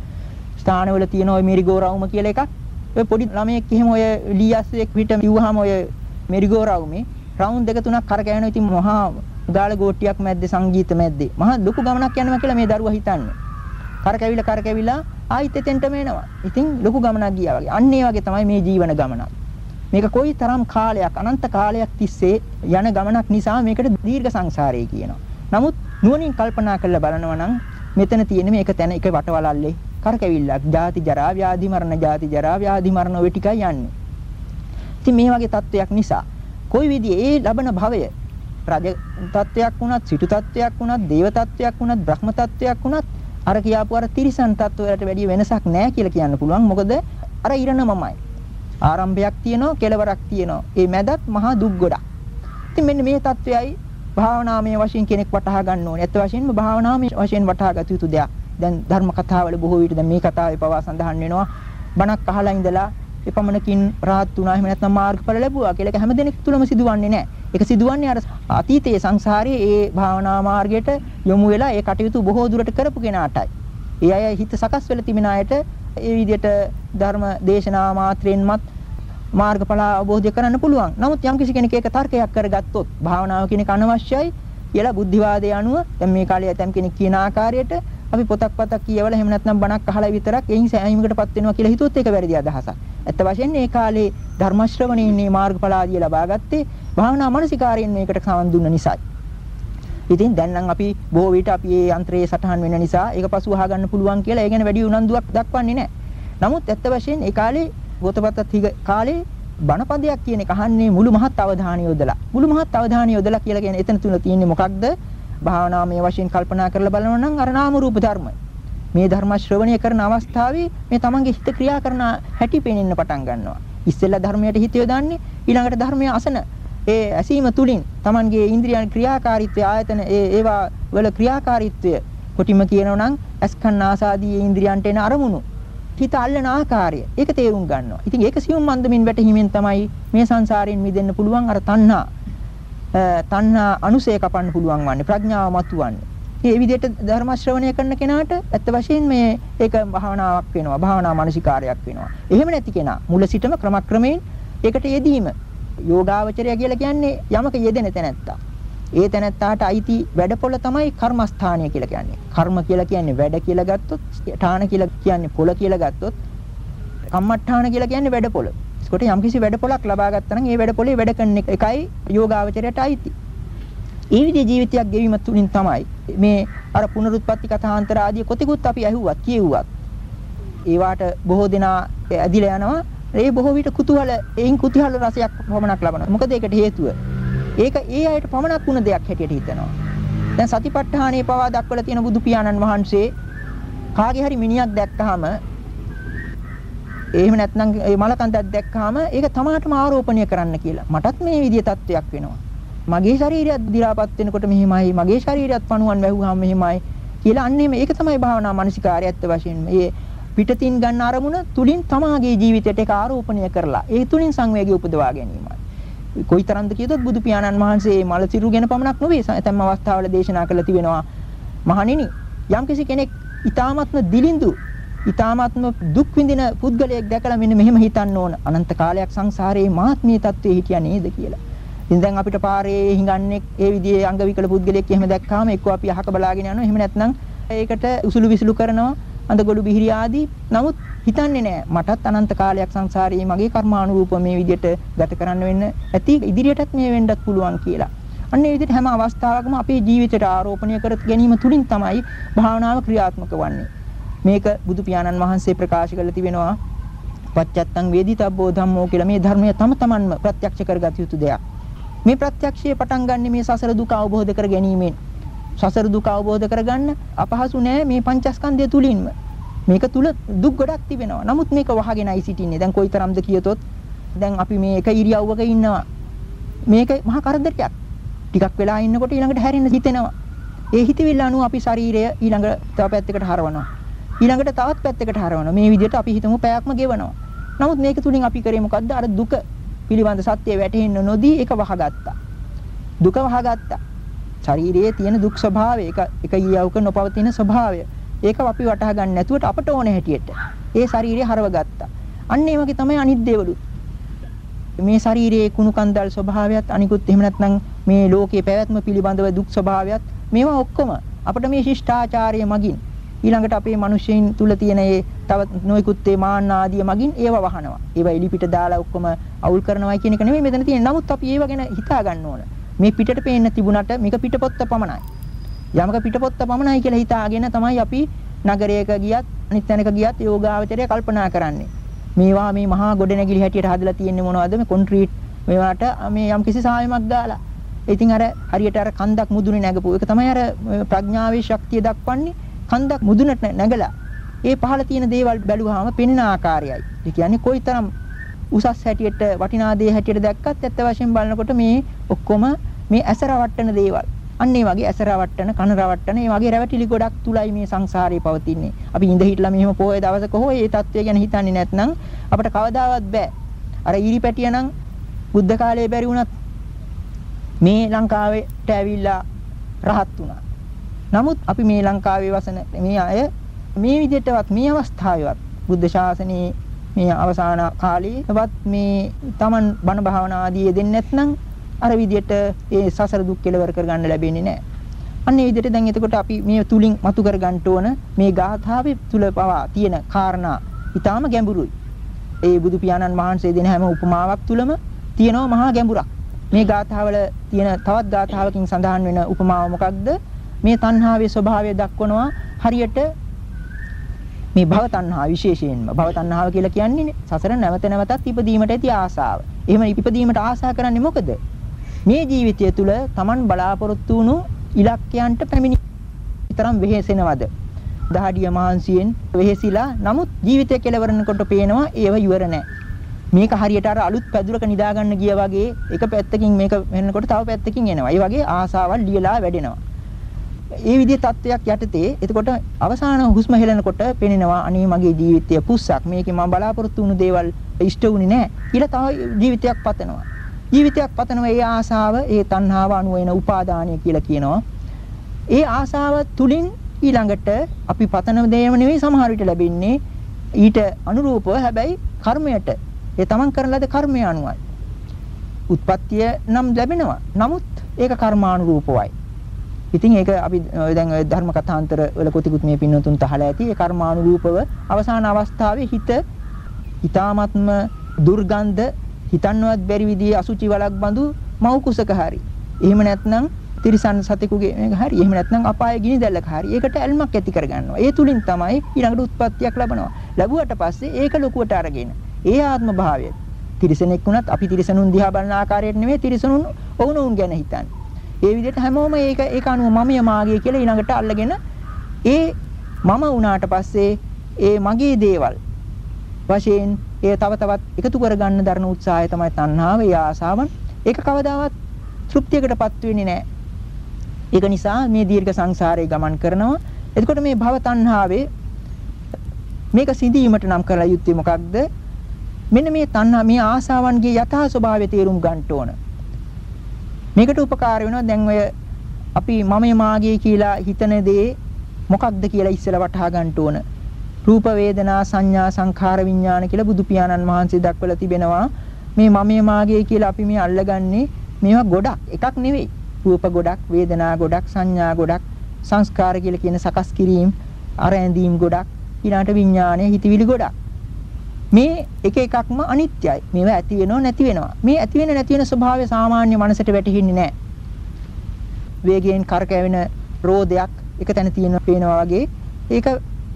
ස්ථානවල තියෙන ඔය මෙරිගෝ රවුම කියලා එකක්. ඔය පොඩි ළමයෙක් එහෙම ඔය ලීයස්සෙක් පිට ඉව්වහම ඔය මෙරිගෝ රවුමේ රවුන්ඩ් දෙක තුනක් කරකැවෙනවා. ඉතින් මහා උදාල ගෝටියක් මැද්දේ සංගීත මැද්දේ මහා ලොකු ගමනක් යනවා කියලා මේ දරුවා හිතන්නේ. කරකැවිලා කරකැවිලා ආයිත් එතෙන්ටම එනවා. ඉතින් ලොකු ගමනක් ගියා වගේ. අන්න ඒ වගේ තමයි මේ ජීවන ගමන. මේක කොයි තරම් කාලයක් අනන්ත කාලයක් තිස්සේ යන ගමනක් නිසා මේකට දීර්ඝ සංසාරය කියනවා. නමුත් නුවණින් කල්පනා කරලා බලනවා නම් මෙතන තියෙන මේක තැන එක වටවලල්ලේ කරකැවිල්ලක්. ජාති ජරා ව්‍යාධි මරණ ජාති ජරා ව්‍යාධි මරණ ඔය ටිකයි යන්නේ. ඉතින් මේ වගේ තත්වයක් නිසා කොයි විදිහේ ඒ ලබන භවය. රජ තත්වයක් වුණත් සිටු තත්වයක් වුණත් දේව තත්වයක් වුණත් බ්‍රහ්ම තත්වයක් වුණත් අර කියාපු අර තිරිසන් තත්වයට වැඩිය වෙනසක් නැහැ කියලා කියන්න පුළුවන්. මොකද අර ඉරණමමයි. ආරම්භයක් තියෙනවා කෙලවරක් තියෙනවා. ඒ මැදත් මහා දුක් ගොඩක්. ඉතින් මෙන්න මේ තත්වයයි භාවනාමය වශයෙන් කෙනෙක් වටහා ගන්න ඕනේ. ඇත්ත වශයෙන්ම භාවනාමය වශයෙන් වටහා ගත යුතු දෙයක්. දැන් ධර්ම කතාවල බොහෝ විට දැන් මේ කතාවේ පවා සඳහන් වෙනවා. බණක් අහලා ඉඳලා එපමණකින් රාහත් වුණා එහෙම නැත්නම් මාර්ගඵල ලැබුවා කියලා ඒක හැම දෙනෙක් තුලම සිදුවන්නේ නැහැ. ඒක සිදුවන්නේ අර අතීතයේ සංසාරයේ ඒ භාවනා මාර්ගයට යොමු වෙලා ඒ කටයුතු බොහෝ දුරට කරපු කෙනාටයි. ඒ අය හිත සකස් වෙලා තිබෙන අයට ඒ විදිහට ධර්ම දේශනා මාත්‍රෙන්මත් මාර්ගඵල අවබෝධය කරන්න පුළුවන්. නමුත් යම් කිසි කෙනෙක් ඒක තර්කයක් කරගත්තොත් භාවනාව කියන එක අනවශ්‍යයි කියලා බුද්ධිවාදයේ අනුව දැන් මේ කාලේ ඇතම් කෙනෙක් කියන ආකාරයට අපි පොතක් පතක් කියවලා එහෙම නැත්නම් බණක් අහලා විතරක් එයින් සෑහීමකටපත් වෙනවා කියලා හිතුවොත් ඒක වැරදි අදහසක්. ඇත්ත වශයෙන්ම මේ කාලේ ධර්ම ශ්‍රවණයෙන් මේ මාර්ගඵල ආදිය ලබා ගත්තේ භාවනා මානසිකාරයෙන් මේකට සමන් දුන්න නිසායි. ඉතින් දැන් නම් අපි බොහෝ විට අපි මේ යන්ත්‍රයේ සටහන් වෙන නිසා ඒක පසු අහා ගන්න පුළුවන් කියලා ඒ ගැන වැඩි උනන්දුවක් දක්වන්නේ නැහැ. නමුත් ඇත්ත වශයෙන් ඒ කාලේ ගෝතපත්ත කාලේ බණපදයක් කියන එක අහන්නේ මුළු මහත් අවධානය යොදලා. මුළු මහත් අවධානය යොදලා කියලා කියන්නේ එතන තුන තියෙන්නේ මොකක්ද? භාවනාමය වශයෙන් කල්පනා කරලා බලනවා නම් අර නාම රූප ධර්මයි. මේ ධර්ම ශ්‍රවණය කරන අවස්ථාවේ මේ තමන්ගේ හිත ක්‍රියා කරන හැටි පේනෙන්න පටන් ගන්නවා. ඉස්සෙල්ලා ධර්මයට හිත යොදන්නේ ඊළඟට ධර්මයේ අසන ඒ ඇසීම තුලින් තමන්ගේ ඉන්ද්‍රියන් ක්‍රියාකාරීත්වය ආයතන ඒ ඒවා වල ක්‍රියාකාරීත්වය කොටිම කියනවා නම් අස්කන්න ආසාදී ඉන්ද්‍රියන්ට එන අරමුණු හිත අල්ලන ආකාරය ඒක තේරුම් ගන්නවා. ඉතින් ඒක සියුම් මන්දමින් වැටහිමින් තමයි මේ සංසාරයෙන් මිදෙන්න පුළුවන් අර තණ්හා තණ්හා අනුසය කපන්න පුළුවන් වන්නේ ප්‍රඥාව මතුවන්නේ. මේ විදිහට ධර්ම ශ්‍රවණය කරන කෙනාට ඇත්ත වශයෙන් මේ ඒක භාවනාවක් වෙනවා භාවනා මානසිකාරයක් වෙනවා. එහෙම නැති කෙනා මුල සිටම ක්‍රමක්‍රමයෙන් ඒකට යෙදීම. යෝගාවචරය කියලා කියන්නේ යමක යෙදෙන තැනැත්තා. ඒ තැනැත්තාට අයිති වැඩපොළ තමයි කර්මස්ථානය කියලා කියන්නේ. කර්ම කියලා කියන්නේ වැඩ කියලා ගත්තොත් ඨාන කියලා කියන්නේ පොළ කියලා ගත්තොත් කම්මඨාන කියලා කියන්නේ වැඩපොළ. ඒකට යම්කිසි වැඩපොළක් ලබා ගත්තා නම් ඒ වැඩපොළේ වැඩ කරන එකයි යෝගාවචරයට අයිති ඒ විදිහේ ජීවිතයක් ගෙවීම තුලින් තමයි මේ අර පුනරුත්පත්ති කථාන්තර ආදී කොතිකුත් අපි ඇහුවත් කියෙව්වත් ඒවාට බොහෝ දෙනා ඇදිලා යනවා. ඒ බොහෝ විට කුතුහල එයින් කුතුහල රසයක් පමණක් ලබනවා. මොකද ඒකට හේතුව ඒක ඒ අයට පමණක් වුණ දෙයක් හැටියට හිතනවා. දැන් සතිපට්ඨානේ පවා දක්වලා තියෙන බුදු පියාණන් වහන්සේ කාගේ හරි මිනිහක් දැක්කහම එහෙම නැත්නම් මේ මලකඳක් දැක්කාම ඒක තමාටම ආරෝපණය කරන්න කියලා. මටත් මේ විදිය තත්වයක් වෙනවා. මගේ ශරීරයත් දි รา පත් වෙනකොට මෙහිමයි, මගේ ශරීරයත් පණුවන් වැහුවාම මෙහිමයි කියලා අන්න එහෙම ඒක තමයි භාවනා මානසිකාරය ඇත්ත වශයෙන්ම. මේ පිටතින් ගන්න අරමුණ තුලින් තමාගේ ජීවිතයට ඒක ආරෝපණය කරලා ඒ තුලින් සංවේගය උපදවා ගැනීමයි. කොයිතරම්ද කියතොත් බුදු පියාණන් වහන්සේ මේ මලසිරු ගැන පමණක් නොවේ ඇතැම් අවස්ථාවල දේශනා කළා තිබෙනවා. මහණෙනි යම්කිසි කෙනෙක් ඊ타මත්ම දිලිඳු ඊ타ත්ම දුක් විඳින පුද්ගලයෙක් දැකලා මෙන්න මෙහෙම හිතන්න ඕන අනන්ත කාලයක් සංසාරයේ මාත්මී තත්වයේ හිටියා නේද කියලා. ඉතින් දැන් අපිට පාරේ හිඟන්නේ ඒ විදිහේ අංග විකල පුද්ගලයෙක් එහෙම දැක්කාම එක්කෝ අපි අහක බලාගෙන යනවා එහෙම නැත්නම් ඒකට උසුළු විසුළු කරනවා අඳගොළු බිහිරි ආදී නමුත් හිතන්නේ නෑ මටත් අනන්ත කාලයක් සංසාරයේ මගේ කර්මානුරූප මේ විදිහට ගත කරන්න වෙන්න ඇති ඉදිරියටත් මේ වෙන්නත් පුළුවන් කියලා. අන්න ඒ විදිහට හැම අවස්ථාවකම අපේ ජීවිතයට ආරෝපණය කර ගැනීම තුලින් තමයි භාවනාව ක්‍රියාත්මක වන්නේ. මේක බුදු පියාණන් වහන්සේ ප්‍රකාශ කරලා තිබෙනවා පච්චත්තං වේදිතබ්බෝ ධම්මෝ කියලා මේ ධර්මය තම තමන්ම ප්‍රත්‍යක්ෂ කරගත යුතු දෙයක්. මේ ප්‍රත්‍යක්ෂයේ පටන් ගන්න මේ සසර දුක අවබෝධ කර ගැනීමෙන් සසර දුක අවබෝධ කරගන්න අපහසු නෑ මේ පංචස්කන්ධය තුලින්ම. මේක තුල දුක් ගොඩක් තිබෙනවා. නමුත් මේක වහගෙනයි සිටින්නේ. දැන් කොයිතරම්ද කියතොත් දැන් අපි මේ එක ඉරියව්වක ඉන්නවා. මේක මහා කරදරයක්. ටිකක් වෙලා ඉන්නකොට ඊළඟට හැරෙන්න හිතෙනවා. ඒ හිතවිල්ල අනුව අපි ශරීරය ඊළඟ තව පැත්තකට හරවනවා. ඊළඟට තවත් පැත්තකට හරවනවා. මේ විදිහට අපි හිතමු පැයක්ම ගෙවනවා. නමුත් මේක තුලින් අපි කරේ මොකද්ද? අර දුක පිළිබඳ සත්‍ය වැටහෙන්න නොදී ඒක වහගත්තා. දුක වහගත්තා. ශරීරයේ තියෙන දුක් ස්වභාවය ඒක එක ඊයවක නොපවතින ස්වභාවය. ඒක අපි වටහා ගන්න නැතුවට අපට ඕන හැටියට ඒ ශරීරය හරව ගත්තා. අන්න ඒ වගේ තමයි අනිත් දේවලුත්. මේ ශරීරයේ කුණු කන්දල් ස්වභාවයත් අනිකුත් එහෙම නැත්නම් මේ ලෝකයේ පැවැත්ම පිළිබඳව දුක් ස්වභාවයත් මේවා ඔක්කොම අපිට මේ ශිෂ්ටාචාරය මගින් ඊළඟට අපේ මිනිස්සුන් තුල තියෙන ඒ තව නොයිකුත් ඒ මාන්න ආදිය මගින් ඒව වහනවා. ඒවා එලිපිට දාලා ඔක්කොම අවුල් කරනවා කියන එක නෙමෙයි මෙතන තියෙන්නේ. නමුත් අපි ඒව ගැන හිතා ගන්න ඕන. මේ පිටට පේන්න තිබුණට මේක පිටපොත්ත පමණයි. යමක පිටපොත්ත පමණයි කියලා හිතාගෙන තමයි අපි නගරයක ගියත් අනිත් තැනක ගියත් යෝගාවචරය කල්පනා කරන්නේ. මේවා මේ මහා ගොඩනැගිලි හැටියට හදලා තියෙන්නේ මොනවද මේ කොන්ක්‍රීට් මේවට මේ යම්කිසි සායමක් දාලා. ඉතින් අර හරියට අර කන්දක් මුදුනේ නැගපු එක තමයි අර ප්‍රඥාවේ ශක්තිය දක්වන්නේ. කන්දක් මුදුනට නැගලා ඒ පහළ තියෙන දේවල් බැලුවාම පෙනෙන ආකාරයයි. ඒ කියන්නේ කොයිතරම් උසස් හැටියට වටිනා දේ හැටියට දැක්කත් ඇත්ත වශයෙන් බලනකොට මේ ඔක්කොම මේ ඇස රවට්ටන දේවල්. අන්න ඒ වගේ ඇස රවට්ටන, කන රවට්ටන, ඒ වගේ රැවටිලි ගොඩක් තුලයි මේ සංසාරේ පවතින්නේ. අපි ඉඳ හිටලා මෙහෙම පොයේ දවසක හෝ මේ தත්වය ගැන හිතන්නේ නැත්නම් අපිට කවදාවත් බෑ. අර ඊරිපැටිය නම් බුද්ධ කාලයේ බැරි වුණත් මේ ලංකාවට ඇවිල්ලා රහත් වුණා. නමුත් අපි මේ ලංකාවේ වසන මේ අය මේ විදිහටවත් මේ අවස්ථාවේවත් බුද්ධ ශාසනයේ මේ අවසාන කාලේවත් මේ Taman බණ භාවනා ආදී දෙන්නේ නැත්නම් අර විදියට ඒ සසර දුක් කෙලවර කරගන්න ලැබෙන්නේ නැහැ. අන්න ඒ විදිහට දැන් එතකොට අපි මේ තුලින් මතු කර ගන්න ඕන මේ ගාථාවේ තුල පවා තියෙන කාරණා ඊටාම ගැඹුරුයි. ඒ බුදු පියාණන් වහන්සේ දෙන හැම උපමාවක් තුලම තියෙනවා මහා ගැඹුරක්. මේ ගාථාවල තියෙන තවත් ගාථාවකින් සඳහන් වෙන උපමාව මොකක්ද? මේ තණ්හාවේ ස්වභාවය දක්වනවා හරියට මේ භව තණ්හා විශේෂයෙන්ම භව තණ්හාව කියලා කියන්නේ සසර නැවත නැවතත් ඉපදීමට ඇති ආසාව. එහෙම ඉපදීමට ආසා කරන්නේ මොකද? මේ ජීවිතය තුළ Taman බලාපොරොත්තු වුණු ඉලක්කයන්ට පැමිණි තරම් වෙහෙසෙනවද? දහඩිය මහන්සියෙන් වෙහෙසිලා නමුත් ජීවිතය කෙලවරනකොට පේනවා ඒව ඉවර නැහැ. මේක හරියට අර අලුත් පැදුරක නිදා ගන්න ගිය වගේ එක පැත්තකින් මේක වෙනකොට තව පැත්තකින් එනවා. ඒ වගේ ආසාවල් ලියලා වැඩෙනවා. ඒ විදිහේ තත්වයක් යටතේ. එතකොට අවසාන හුස්ම හෙලනකොට පෙනෙනවා අනේ මගේ ජීවිතය පුස්සක්. මේකේ මම බලාපොරොත්තු වුණු දේවල් ඉෂ්ට වුණේ නැහැ. කියලා තව ජීවිතයක් පතනවා. ජීවිතයක් පතනවා ඒ ආසාව ඒ තණ්හාව අනුව එන උපාදානය කියලා කියනවා. ඒ ආසාව තුලින් ඊළඟට අපි පතන දේම නෙවෙයි සමහර විට ලැබෙන්නේ ඊට අනුරූපව හැබැයි කර්මයට. ඒ තමන් කරන ලද කර්මය අනුවයි. උත්පත්තිය නම් ලැබෙනවා. නමුත් ඒක කර්මානුරූපවයි. ඉතින් ඒක අපි දැන් ඔය ධර්ම කථාන්තර වල කොතිකුත් මේ පින්නතුන්ට අහලා ඇති ඒ කර්මානුරූපව අවසාන අවස්ථාවේ හිත ඊ타ත්ම දුර්ගන්ධ හිතන්නවත් බැරි විදිහේ අසුචි වලක් බඳු මව් කුසක හරි එහෙම නැත්නම් තිරිසන් සතෙකුගේ මේක හරි. එහෙම නැත්නම් අපායේ ගිනි දැල්ලක හරි. ඒකට ඇල්මක් ඇති කරගන්නවා. ඒ තුලින් තමයි ඊළඟට උත්පත්තියක් ලබනවා. ලැබුවට පස්සේ ඒක ලොකුවට අරගෙන ඒ ආත්ම භාවය තිරිසනෙක් වුණත් අපි තිරිසනුන් දිහා බලන ආකාරයට නෙමෙයි තිරිසනුන් ඔවුනොවුන් ගැන හිතන්නේ. ඒ විදිහට හැමෝම ඒක ඒක අනුව මමිය මාගේ කියලා ඊළඟට අල්ලගෙන ඒ මම වුණාට පස්සේ ඒ මගේ දේවල් වශයෙන් ඒ තව තවත් එකතු කරගන්න දරන උත්සාහය තමයි තණ්හාව, ඒ ආසාවන්. ඒක කවදාවත් තෘප්තියකටපත් වෙන්නේ නැහැ. ඒක නිසා මේ දීර්ඝ සංසාරේ ගමන් කරනවා. එතකොට මේ භව තණ්හාවේ මේක සිඳීමට නම් කරලා යුත්තේ මොකක්ද? මෙන්න මේ තණ්හා මේ ආසාවන්ගේ යථා ස්වභාවය තේරුම් ගන්න ඕන. මේකට උපකාර වෙනවා දැන් ඔය අපි මම මාගේ කියලා හිතන දේ මොකක්ද කියලා ඉස්සෙල්ලා වටහා ගන්න ඕන. රූප වේදනා සංඥා සංඛාර විඥාන කියලා බුදු පියාණන් වහන්සේ දක්වලා තිබෙනවා. මේ මම මාගේ කියලා අපි මේ අල්ලගන්නේ මේවා ගොඩක් එකක් නෙවෙයි. රූප ගොඩක්, වේදනා ගොඩක්, සංඥා ගොඩක්, සංස්කාර කියලා කියන සකස් කිරීම, අර ඇඳීම් ගොඩක්, ඊළාට විඥානය, හිතවිලි ගොඩක්. මේ එක එකක්ම අනිත්‍යයි. මේවා ඇති වෙනව නැති වෙනවා. මේ ඇති වෙන නැති වෙන ස්වභාවය සාමාන්‍ය මනසට වැටහෙන්නේ නැහැ. වේගයෙන් කරකැවෙන රෝදයක් එක තැන තියෙන පේනවා වගේ ඒක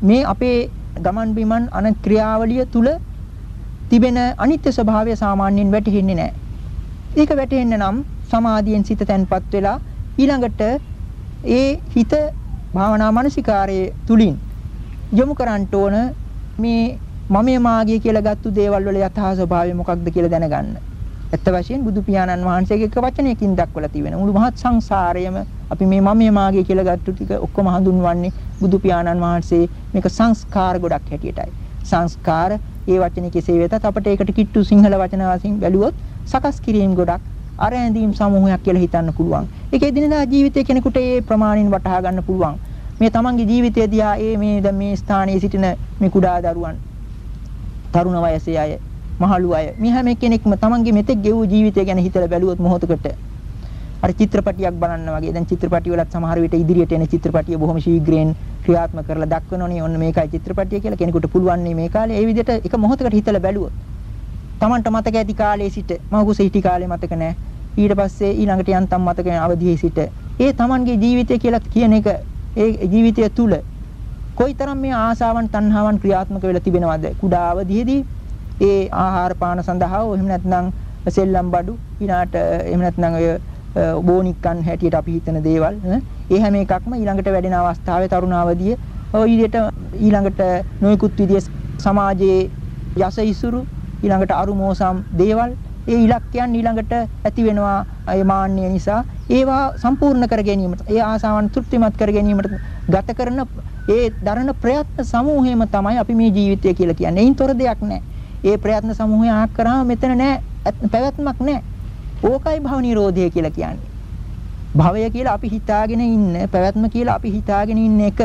මේ අපේ ගමන් බිමන් අන ක්‍රියාවලිය තුල තිබෙන අනිත්‍ය ස්වභාවය සාමාන්‍යයෙන් වැටහෙන්නේ නැහැ. ඒක වැටෙන්න නම් සමාධියෙන් සිත තැන්පත් වෙලා ඊළඟට ඒ හිත භාවනා මානසිකාරයේ තුලින් යොමු කරන්න ඕන මේ මමයේ මාගේ කියලා ගත්තු දේවල් වල යථා ස්වභාවය මොකක්ද කියලා දැනගන්න. ඇත්ත වශයෙන් බුදු පියාණන් වහන්සේගේ එක වචනයකින් දක්වලා තියෙන මුළු මහත් සංසාරයම අපි මේ මමයේ මාගේ කියලා ගත්තු ටික ඔක්කොම හඳුන්වන්නේ බුදු පියාණන් වහන්සේ මේක සංස්කාර ගොඩක් හැටියටයි. සංස්කාර ඒ වචනේ කෙසේ වෙතත් අපිට ඒකට කිට්ටු සිංහල වචන වශයෙන් බැලුවොත් සකස් කිරීම ගොඩක් අර ඇඳීම් සමූහයක් කියලා හිතන්න පුළුවන්. ඒක එදිනදා ජීවිතයේ කෙනෙකුට ඒ ප්‍රමාණින් වටහා ගන්න පුළුවන්. මේ තමන්ගේ ජීවිතය දිහා ඒ මේ දැන් මේ ස්ථානයේ සිටින මේ කුඩා දරුවන් තරුණ වයසේ අය, මහලු අය මේ හැම කෙනෙක්ම තමන්ගේ මෙතෙක් ගෙවූ ජීවිතය ගැන හිතලා බැලුවොත් මොහොතකට අර චිත්‍රපටියක් බලන්න වගේ. දැන් චිත්‍රපටි වලත් සමහර විට ඉදිරියට එන චිත්‍රපටිය බොහොම ශීඝ්‍රයෙන් ක්‍රියාත්මක කරලා දක්වනෝනේ. ඔන්න මේකයි චිත්‍රපටිය කියලා කෙනෙකුට පුළුවන් මේ කාලේ. ඒ විදිහට එක මොහොතකට හිතලා බැලුවොත් Tamanට මතක ඇති කාලේ සිට මම කුස හිටි කාලේ මතක නැහැ. ඊට පස්සේ ඊළඟට යන්තම් මතක අවදියේ සිට ඒ Tamanගේ ජීවිතය කියලා කියන එක ඒ ජීවිතය තුල කොයිතරම් මේ ආසාවන් තණ්හාවන් ක්‍රියාත්මක වෙලා තිබෙනවද? කුඩා අවදියේදී ඒ ආහාර පාන සඳහා එහෙම නැත්නම් සෙල්ලම් බඩු ඊනාට එහෙම නැත්නම් ඔය බෝනික්කන් හැටියට අපි හිතන දේවල් ඒ හැම එකක්ම ඊළඟට වැඩෙන අවස්ථාවේ තරුණ අවදිය ඔය විදිහට ඊළඟට නොයෙකුත් විදිය සමාජයේ යස ඉසුරු ඊළඟට අරුමෝසම් දේවල් ඒ ඉලක්කයන් ඊළඟට ඇති වෙනවා ඒ මාන්නය නිසා ඒවා සම්පූර්ණ කර ගැනීමට ඒ ආසාවන් තෘප්තිමත් කර ගැනීමට ගත කරන ඒ දරන ප්‍රයත්න සමූහයම තමයි අපි මේ ජීවිතය කියලා කියන්නේ. ඒයින් තොර දෙයක් නැහැ. ඒ ප්‍රයත්න සමූහය ආක් කරාම මෙතන නැහැ. පැවැත්මක් නැහැ. ඕකයි භව නිරෝධය කියලා කියන්නේ. භවය කියලා අපි හිතාගෙන ඉන්න පැවැත්ම කියලා අපි හිතාගෙන ඉන්න එක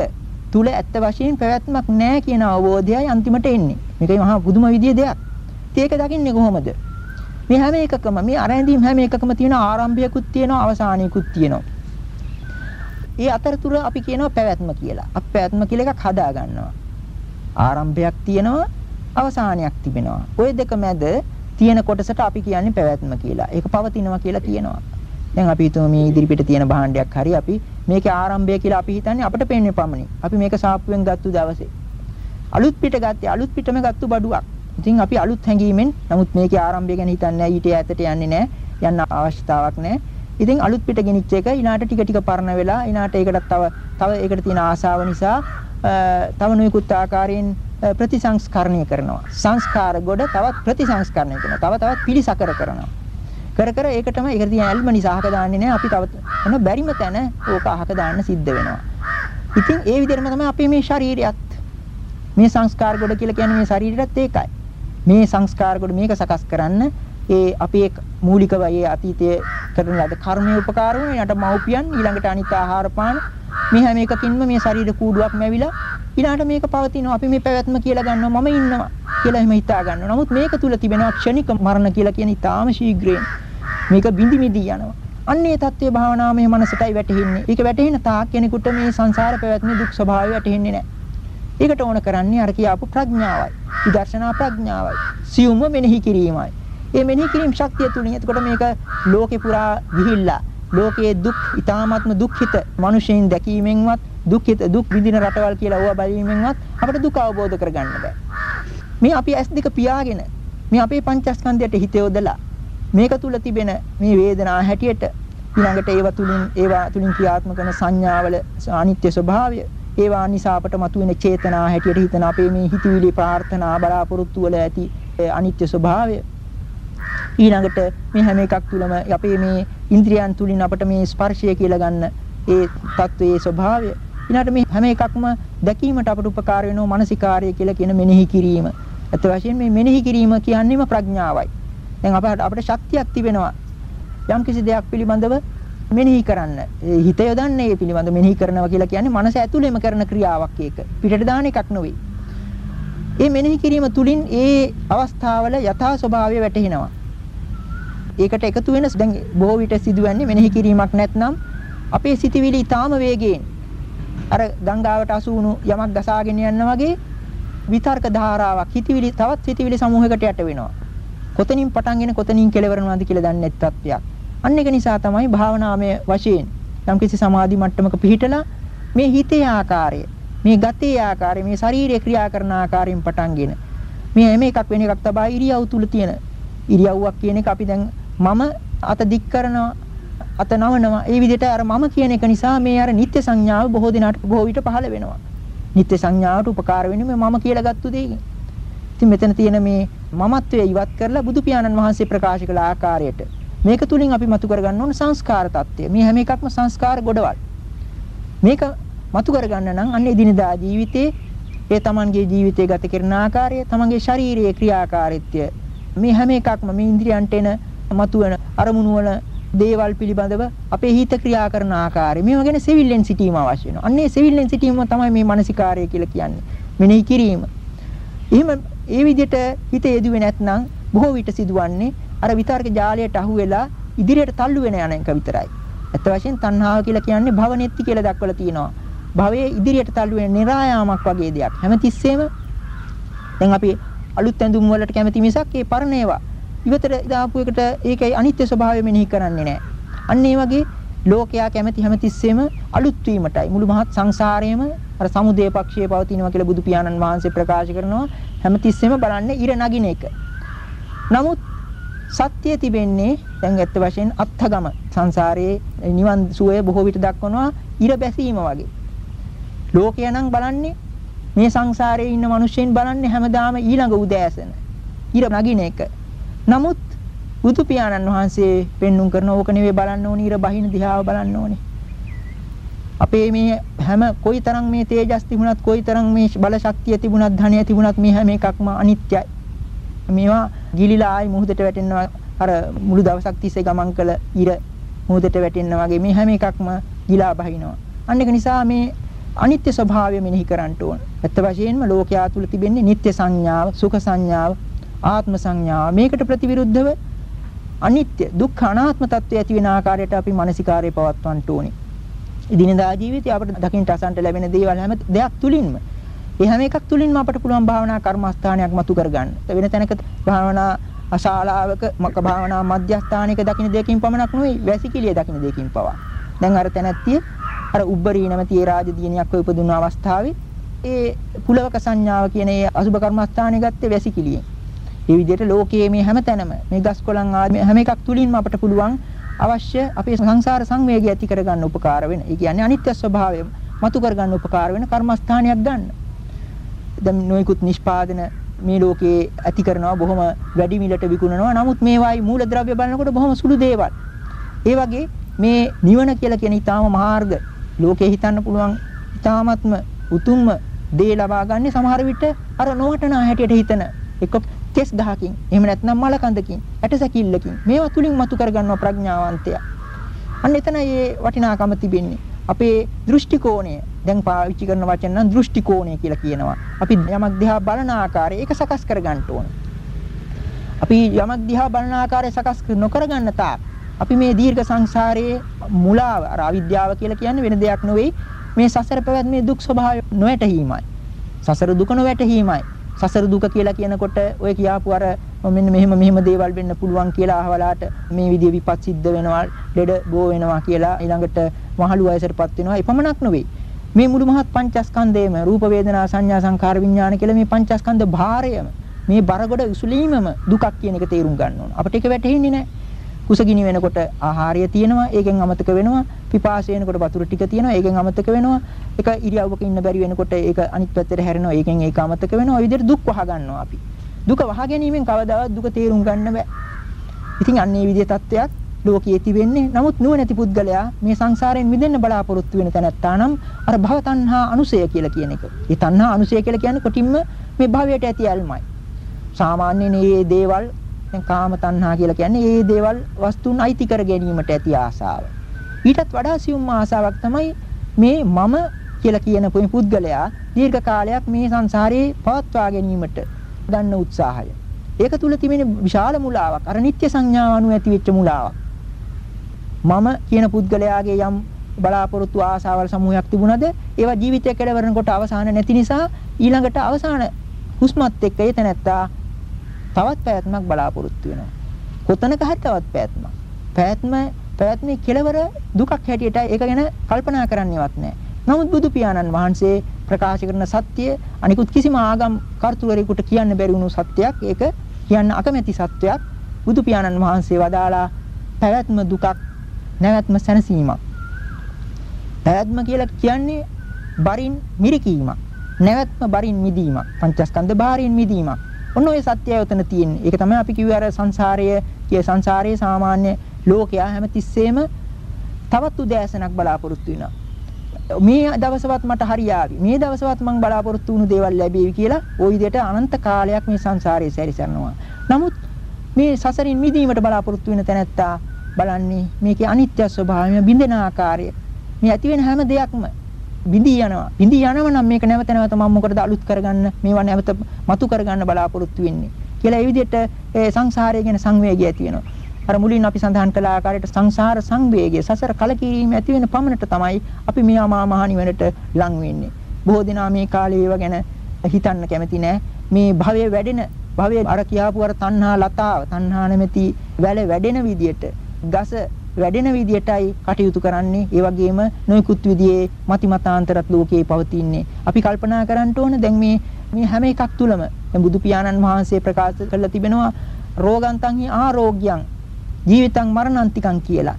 තුල ඇත්ත වශයෙන් පැවැත්මක් නැහැ කියන අවබෝධයයි අන්තිමට එන්නේ. මේකයි මහා පුදුම විදිය දෙයක්. ඒක දකින්නේ කොහොමද? මේ හැම එකකම මේ අරැඳීම් හැම එකකම තියෙන ආරම්භයකුත් තියෙනවා අවසානයකුත් තියෙනවා. ඒ අතරතුර අපි කියනවා පැවැත්ම කියලා. අපි පැවැත්ම කියලා එකක් හදා ගන්නවා. ආරම්භයක් තියෙනවා අවසානයක් තිබෙනවා. ওই දෙක මැද තියෙන කොටසට අපි කියන්නේ පැවැත්ම කියලා. ඒක පවතිනවා කියලා කියනවා. දැන් අපි හිතමු මේ ඉදිරිපිට තියෙන භාණ්ඩයක් හරි අපි මේකේ ආරම්භය කියලා අපි හිතන්නේ අපිට පේන්නේ පමණයි. අපි මේක සාප්පුවෙන් ගත්තු දවසේ. අලුත් පිට ගත්තේ අලුත් පිටම ගත්තු බඩුවක්. ඉතින් අපි අලුත් හැඟීමෙන් නමුත් මේකේ ආරම්භය ගැන හිතන්නේ නැහැ. ඊට ඈතට යන්නේ නැහැ. යන්න අවශ්‍යතාවක් නැහැ. ඉතින් අලුත් පිට ගෙනිච්ච එක ඊනාට ටික ටික පරණ වෙලා ඊනාට ඒකට තව තව ඒකට තියෙන ආසාව නිසා තව නොයෙකුත් ආකාරයෙන් ප්‍රතිසංස්කරණය කරනවා. සංස්කාර ගොඩ තවත් ප්‍රතිසංස්කරණය කරනවා. තව තවත් පිළිසකර කරනවා. කර කර ඒකටම ඒකට තියෙන ඇල්ම නිසා අහක දාන්නේ නැහැ. අපි තව මොන බැරිම තැන ඕක අහක දාන්න සිද්ධ වෙනවා. ඉතින් ඒ විදිහටම තමයි අපේ මේ ශරීරයත් මේ සංස්කාර ගොඩ කියලා කියන්නේ මේ ශරීරයත් ඒකයි. මේ සංස්කාර ගොඩ මේක සකස් කරන්න ඒ අපි මූලිකව ඒ අතීතයේ කරන ලද කර්මයේ උපකාර වුණ යට මව්පියන් ඊළඟට අනිත් ආහාර පාන. මේ හැම එකකින්ම මේ ශරීර කූඩුවක් මැවිලා ඊළඟට මේක පවතිනවා. අපි මේ පැවැත්ම කියලා ගන්නවා මම ඉන්නවා කියලා එහෙම හිතා ගන්නවා. නමුත් මේක තුල තිබෙනවා ක්ෂණික මරණ කියලා කියන ඉතාම ශීඝ්‍රයෙන්. මේක බිඳි මිදි යනවා. අන්නේ தත්ත්වයේ භාවනාවේ මනසටයි වැටෙන්නේ ඒක වැටෙන තාක් කෙනෙකුට මේ සංසාර පැවැත්මේ දුක් ස්වභාවය වැටෙන්නේ නැහැ. ඒකට ඕන කරන්නේ අර කියාපු ප්‍රඥාවයි. විදර්ශනා ප්‍රඥාවයි. සියුම්ව මෙනෙහි කිරීමයි. ඒ මෙනෙහි කිරීම ශක්තිය තුලින් එතකොට මේක ලෝකේ පුරා ගිහිල්ලා ලෝකයේ දුක් ඊ타ත්ම දුක්ඛිත මිනිසෙයින් දැකීමෙන්වත් දුක්ඛිත දුක් විඳින රටවල් කියලා ඕවා බැලීමෙන්වත් අපිට දුක අවබෝධ කරගන්න බෑ. මේ අපි ඇස් දෙක පියාගෙන මේ අපේ පංචස්කන්ධයට හිත යොදලා මේක තුල තිබෙන මේ වේදනා හැටියට ඊළඟට ඒවා තුලින් ඒවා තුලින් ක්‍රියාත්මක කරන සංඥාවල අනිත්‍ය ස්වභාවය ඒවා නිසා අපට මතුවෙන චේතනා හැටියට හිතන අපේ මේ හිතවිලි ප්‍රාර්ථනා බලාපොරොත්තු වල ඇති අනිත්‍ය ස්වභාවය ඊළඟට මේ හැම එකක් තුළම අපේ මේ ඉන්ද්‍රියන් තුලින් අපට මේ ස්පර්ශය කියලා ගන්න ඒ தત્ත්වයේ ස්වභාවය ඊළඟට මේ හැම එකක්ම දැකීමට අපට උපකාර වෙනවා මානසිකාර්ය කියලා කියන මෙනෙහි කිරීම. අත වශයෙන් මේ මෙනෙහි කිරීම කියන්නේම ප්‍රඥාවයි. දැන් අපට අපිට ශක්තියක් තිබෙනවා යම් කිසි දෙයක් පිළිබඳව මෙනෙහි කරන්න. හිත යොදන්නේ ඒ පිළිබඳව මෙනෙහි කරනවා කියලා කියන්නේ මනස ඇතුළේම කරන ක්‍රියාවක් ඒක. පිටට දාන එකක් නෙවෙයි. ඒ මෙනෙහි කිරීම තුලින් ඒ අවස්ථාවල යථා ස්වභාවය වැටහෙනවා. ඒකට එකතු වෙන දැන් බොහෝ විට සිදුවන්නේ මෙනෙහි කිරීමක් නැත්නම් අපේ සිතිවිලි ඊටාම වේගයෙන් අර ගංගාවට අසු වුණු යමක් ගසාගෙන යනවා වගේ විතර්ක ධාරාවක් හිතවිලි තවත් හිතවිලි සමූහයකට යට වෙනවා. කොතනින් පටන්ගෙන කොතනින් කෙලවරනවාද කියලා දන්නේ නැති තත්ත්වයක්. අන්න ඒක නිසා තමයි භාවනාමය වශයෙන් යම්කිසි සමාධි මට්ටමක පිහිටලා මේ හිතේ ආකාරය, මේ ගතේ ආකාරය, මේ ශාරීරික ක්‍රියා කරන ආකාරයෙන් පටන්ගෙන මේ හැම එකක් වෙන එකක් තබා ඉරියව් තුල තියෙන ඉරියව්වක් කියන එක අපි දැන් මම අත දික් කරනවා අත නවනවා. ඒ විදිහට අර මම කියන එක නිසා මේ අර නිත්‍ය සංඥාව බොහෝ දිනකට බොහෝ විට පහළ වෙනවා. නිත්‍ය සංඥාවට උපකාර වෙන්නේ මම කියලා ගත්තු දෙයකින්. ඉතින් මෙතන තියෙන මේ මමත්වය ඉවත් කරලා බුදු පියාණන් වහන්සේ ප්‍රකාශ කළ ආකාරයට මේක තුලින් අපි මතු කරගන්න ඕන සංස්කාර தත්ත්වය. මේ හැම එකක්ම සංස්කාර ගොඩවල්. මේක මතු කරගන්න නම් අන්න එදිනදා ජීවිතේ ඒ තමන්ගේ ජීවිතය ගත කරන ආකාරය, තමන්ගේ ශාරීරික ක්‍රියාකාරීත්වය මේ හැම එකක්ම මේ ඉන්ද්‍රියන්ට එන මතුවෙන අරමුණු වල දේවල් පිළිබඳව අපේ හිත ක්‍රියා කරන ආකාරය මේවා ගැන සිවිල්ලෙන් සිටීම අවශ්‍ය වෙනවා. අන්නේ සිවිල්ලෙන් සිටීම තමයි මේ මානසිකාර්යය කියලා කියන්නේ. මෙනෙහි කිරීම. එහෙම ඒ විදිහට හිත යෙදුවේ නැත්නම් බොහෝ විට සිදුවන්නේ අර විතර්ක ජාලයට අහු වෙලා ඉදිරියට තල්ලු වෙන යන එක විතරයි. ඇත්ත වශයෙන් තණ්හාව කියලා කියන්නේ භවනෙත්ති කියලා දක්වලා තියෙනවා. භවයේ ඉදිරියට තල්ලු වෙන નિરાයාමක් වගේ දෙයක්. හැමතිස්සෙම දැන් අපි අලුත් ඇඳුම් වලට කැමති මිසක් ඒ පරණ ඒවා ඉවතට දාපු එකට ඒකයි අනිත්‍ය ස්වභාවය මෙනෙහි කරන්නේ නැහැ. අන්න ඒ වගේ ලෝකයා කැමති හැමතිස්සෙම අලුත් වීමටයි මුළු මහත් සංසාරයේම අර සමුදේ පක්ෂයේ පවතිනවා කියලා බුදු පියාණන් වහන්සේ ප්‍රකාශ කරනවා හැමතිස්සෙම බලන්නේ ඉර නගින එක. නමුත් සත්‍යය තිබෙන්නේ දැන් ඇත්ත වශයෙන් අත්ථගම සංසාරයේ නිවන් සුවය බොහෝ විට දක්වනවා ඉර බැසීම වගේ. ලෝකයා නම් බලන්නේ මේ සංසාරයේ ඉන්න මිනිස්සුන් බලන්නේ හැමදාම ඊළඟ උදෑසන. ඉර නගින එක. නමුත් බුදු පියාණන් වහන්සේ පෙන්눔 කරන ඕක නෙවෙයි බලන්න ඕනි ඉර බහින දිහාව බලන්න ඕනි. අපේ මේ හැම කොයිතරම් මේ තේජස් තිබුණත් කොයිතරම් මේ බල ශක්තිය තිබුණත් ධනය තිබුණත් මේ හැම එකක්ම අනිත්‍යයි. මේවා ගිලිලා ආයි මුහුදට වැටෙනවා අර මුළු දවසක් තිස්සේ ගමන් කළ ඉර මුහුදට වැටෙනවා වගේ මේ හැම එකක්ම ගිලා බහිනවා. අන්න ඒක නිසා මේ අනිත්‍ය ස්වභාවය මෙනෙහි කරන්න ඕන. ඇත්ත වශයෙන්ම ලෝකයා තුල තිබෙන්නේ නිත්‍ය සංඥාව, සුඛ සංඥාව, ආත්ම සංඥාව මේකට ප්‍රතිවිරුද්ධව අනිත්‍ය දුක්ඛ අනාත්ම తත්වය ඇති වෙන ආකාරයට අපි මානසිකාරය පවත්වන්න ඕනේ. ඉදිනදා ජීවිතය අපිට දකින්න අසන්ට ලැබෙන දේවල් හැම දෙයක් තුලින්ම ඒ හැම එකක් තුලින්ම අපට පුළුවන් භාවනා කර්මස්ථානයක් මතු කරගන්න. වෙන තැනක භාවනා අශාලාවක මක භාවනා මධ්‍යස්ථානයක දකින්න දෙයකින් පමණක් නෙවෙයි වැසිකිළිය දකින්න දෙයකින් පවා. දැන් අර තැනැත්තිය අර උබ්බරී නැමැති ඒ රාජදීනියක් උපදුණු අවස්ථාවේ ඒ පුලවක සංඥාව කියන ඒ අසුබ කර්මස්ථානය ගත්තේ වැසිකිළියෙන්. මේ විදිහට ලෝකයේ මේ හැමතැනම මේ ගස් කොළන් ආදී හැම එකක් තුලින්ම අපට පුළුවන් අවශ්‍ය අපේ සංසාර සංවේගය ඇති කරගන්න උපකාර වෙන. ඒ කියන්නේ අනිත්‍ය ස්වභාවය මතු කරගන්න උපකාර වෙන කර්මස්ථානයක් ගන්න. දැන් නොයිකුත් නිෂ්පාදන මේ ලෝකේ ඇති කරනවා බොහොම වැඩි මිලට විකුණනවා. නමුත් මේවායි මූලද්‍රව්‍ය බලනකොට බොහොම සුළු දේවල්. ඒ වගේ මේ නිවන කියලා කියන ඊටාම මාර්ග ලෝකේ හිතන්න පුළුවන් ඊටාමත්ම උතුම්ම දේ ලබා ගන්න සමහර විට අර නොවටනා හැටියට හිතන එක කෙස් ගහකින් එහෙම නැත්නම් මල කඳකින් ඇටසැකිල්ලකින් මේවා තුලින් මතු කරගන්නවා ප්‍රඥාවන්තයා. අන්න එතන මේ වටිනාකම තිබෙන්නේ. අපේ දෘෂ්ටි කෝණය දැන් පාවිච්චි කරන වචන නම් දෘෂ්ටි කෝණය කියලා කියනවා. අපි යමක් දිහා බලන ආකාරය ඒක සකස් කරගන්න ඕන. අපි යමක් දිහා බලන ආකාරය සකස් නොකර ගන්න තාක් අපි මේ දීර්ඝ සංසාරයේ මුලාව අර අවිද්‍යාව කියලා කියන්නේ වෙන දෙයක් නෙවෙයි මේ සසර පැවැත්මේ දුක් ස්වභාවය නොවැටහීමයි. සසර දුක නොවැටහීමයි. සසර දුක කියලා කියනකොට ඔය කියාපු අර මෙන්න මෙහෙම මෙහෙම දේවල් වෙන්න පුළුවන් කියලා අහවලාට මේ විදිය විපත් සිද්ධ වෙනවා ලෙඩ බෝ වෙනවා කියලා ඊළඟට මහලු වයසටපත් වෙනවා. එපමණක් නෙවෙයි. මේ මුළු මහත් පංචස්කන්ධයම රූප වේදනා සංඥා සංකාර විඥාන කියලා මේ පංචස්කන්ධ භාරයම මේ බරගොඩ උසුලීමම දුකක් කියන එක තේරුම් ගන්න ඕන. අපිට ඒක වැටහෙන්නේ නැහැ. කුසගිනි වෙනකොට ආහාරය තියෙනවා ඒකෙන් අමතක වෙනවා පිපාසය වෙනකොට වතුර ටික තියෙනවා ඒකෙන් අමතක වෙනවා එක ඉරියව්වක ඉන්න බැරි වෙනකොට ඒක අනිත් පැත්තට හැරෙනවා ඒකෙන් ඒක අමතක වෙනවා ඔය විදිහට දුක් වහ ගන්නවා අපි දුක වහ ගැනීමෙන් කවදාවත් දුක තේරුම් ගන්න බෑ ඉතින් අන්න ඒ විදිහේ තත්ත්වයක් ලෝකයේ තිබෙන්නේ නමුත් නුවණැති පුද්ගලයා මේ සංසාරයෙන් මිදෙන්න බලාපොරොත්තු වෙන තැනැත්තා නම් අර භව තණ්හා අනුසය කියලා කියන එක. ඒ තණ්හා අනුසය කියලා කියන්නේ කොටින්ම මේ භවයට ඇති ඇල්මයි. සාමාන්‍යයෙන් මේ දේවල් දැන් කාම තණ්හා කියලා කියන්නේ මේ දේවල් වස්තුන් අයිති කර ගැනීමට ඇති ආසාව. ඊටත් වඩා සියුම් ආසාවක් තමයි මේ මම කියලා කියන පුද්ගලයා දීර්ඝ කාලයක් මේ සංසාරේ පවත්වා ගැනීමට ගන්න උත්සාහය. ඒක තුල තිබෙන විශාල මුලාවක්. අර නිත්‍ය සංඥාව අනුව ඇති වෙච්ච මුලාවක්. මම කියන පුද්ගලයාගේ යම් බලාපොරොත්තු ආසාවල් සමූහයක් තිබුණද ඒවා ජීවිතය කෙලවරනකොට අවසාන නැති නිසා ඊළඟට අවසාන හුස්මත් එක්ක ඒ තැනැත්තා තවත් පැවැත්මක් බලාපොරොත්තු වෙනවා. කොතනක හරි තවත් පැවැත්මක්. පැවැත්ම පැවැත්මේ කෙලවර දුකක් හැටියට ඒක ගැන කල්පනා කරන්නේවත් නැහැ. නමුත් බුදු පියාණන් වහන්සේ ප්‍රකාශ කරන සත්‍ය අනිකුත් කිසිම ආගම් කර්තෘවරයෙකුට කියන්න බැරි වුණු සත්‍යයක්. ඒක කියන්න අකමැති සත්‍යයක්. බුදු පියාණන් වහන්සේ වදාලා පැවැත්ම දුකක් නැවැත්ම සැනසීමක්. පැවැත්ම කියලා කියන්නේ බරින් මිරිකීමක්. නැවැත්ම බරින් මිදීමක්. පංචස්කන්ධ බාරින් මිදීමක්. ඔන්න ඔය සත්‍යය උතන තියෙන්නේ. ඒක තමයි අපි කිව්වේ අර සංසාරයේ කිය සංසාරයේ සාමාන්‍ය ලෝකයා හැමතිස්සෙම තවත් උදෑසනක් බලාපොරොත්තු වෙනවා. මේ දවසවත් මට හරියාවි. මේ දවසවත් මම බලාපොරොත්තු වුණු දේවල් ලැබෙවි කියලා ওই විදිහට අනන්ත කාලයක් මේ සංසාරයේ සැරිසරනවා. නමුත් මේ සසරින් මිදීමට බලාපොරොත්තු වෙන තැනැත්තා බලන්නේ මේකේ අනිත්‍ය ස්වභාවය, බින්දෙන ආකාරය. මේ ඇති වෙන හැම දෙයක්ම බිඳී යනවා. බිඳී යනව නම් මේක නැවත නැවත මම මොකටද අලුත් කරගන්න මේවා නැවත මතු කරගන්න බලාපොරොත්තු වෙන්නේ කියලා ඒ විදිහට ඒ සංසාරය ගැන සංවේගය ඇති වෙනවා. අර මුලින් අපි සඳහන් කළ ආකාරයට සංසාර සංවේගය සසර කලකිරීම ඇති වෙන පමණට තමයි අපි මේ අමා මහ නිවනට ලං වෙන්නේ. බොහෝ දෙනා මේ කාලේ ඒව ගැන හිතන්න කැමති නෑ. මේ භවයේ වැඩෙන භවයේ අර කියාපු අර තණ්හා ලතාව තණ්හා නැමැති වැල වැඩෙන විදියට ගස වැඩෙන විදියටයි කටයුතු කරන්නේ. ඒ වගේම නොයෙකුත් විදිහේ මතිමතාන්තරත් ලෝකේ පවතින්නේ. අපි කල්පනා කරන්න ඕන දැන් මේ මේ හැම එකක් තුලම දැන් බුදු පියාණන් වහන්සේ ප්‍රකාශ කරලා තිබෙනවා රෝගන්තං හි ආරෝග්‍යං ජීවිතං මරණන්තිකං කියලා.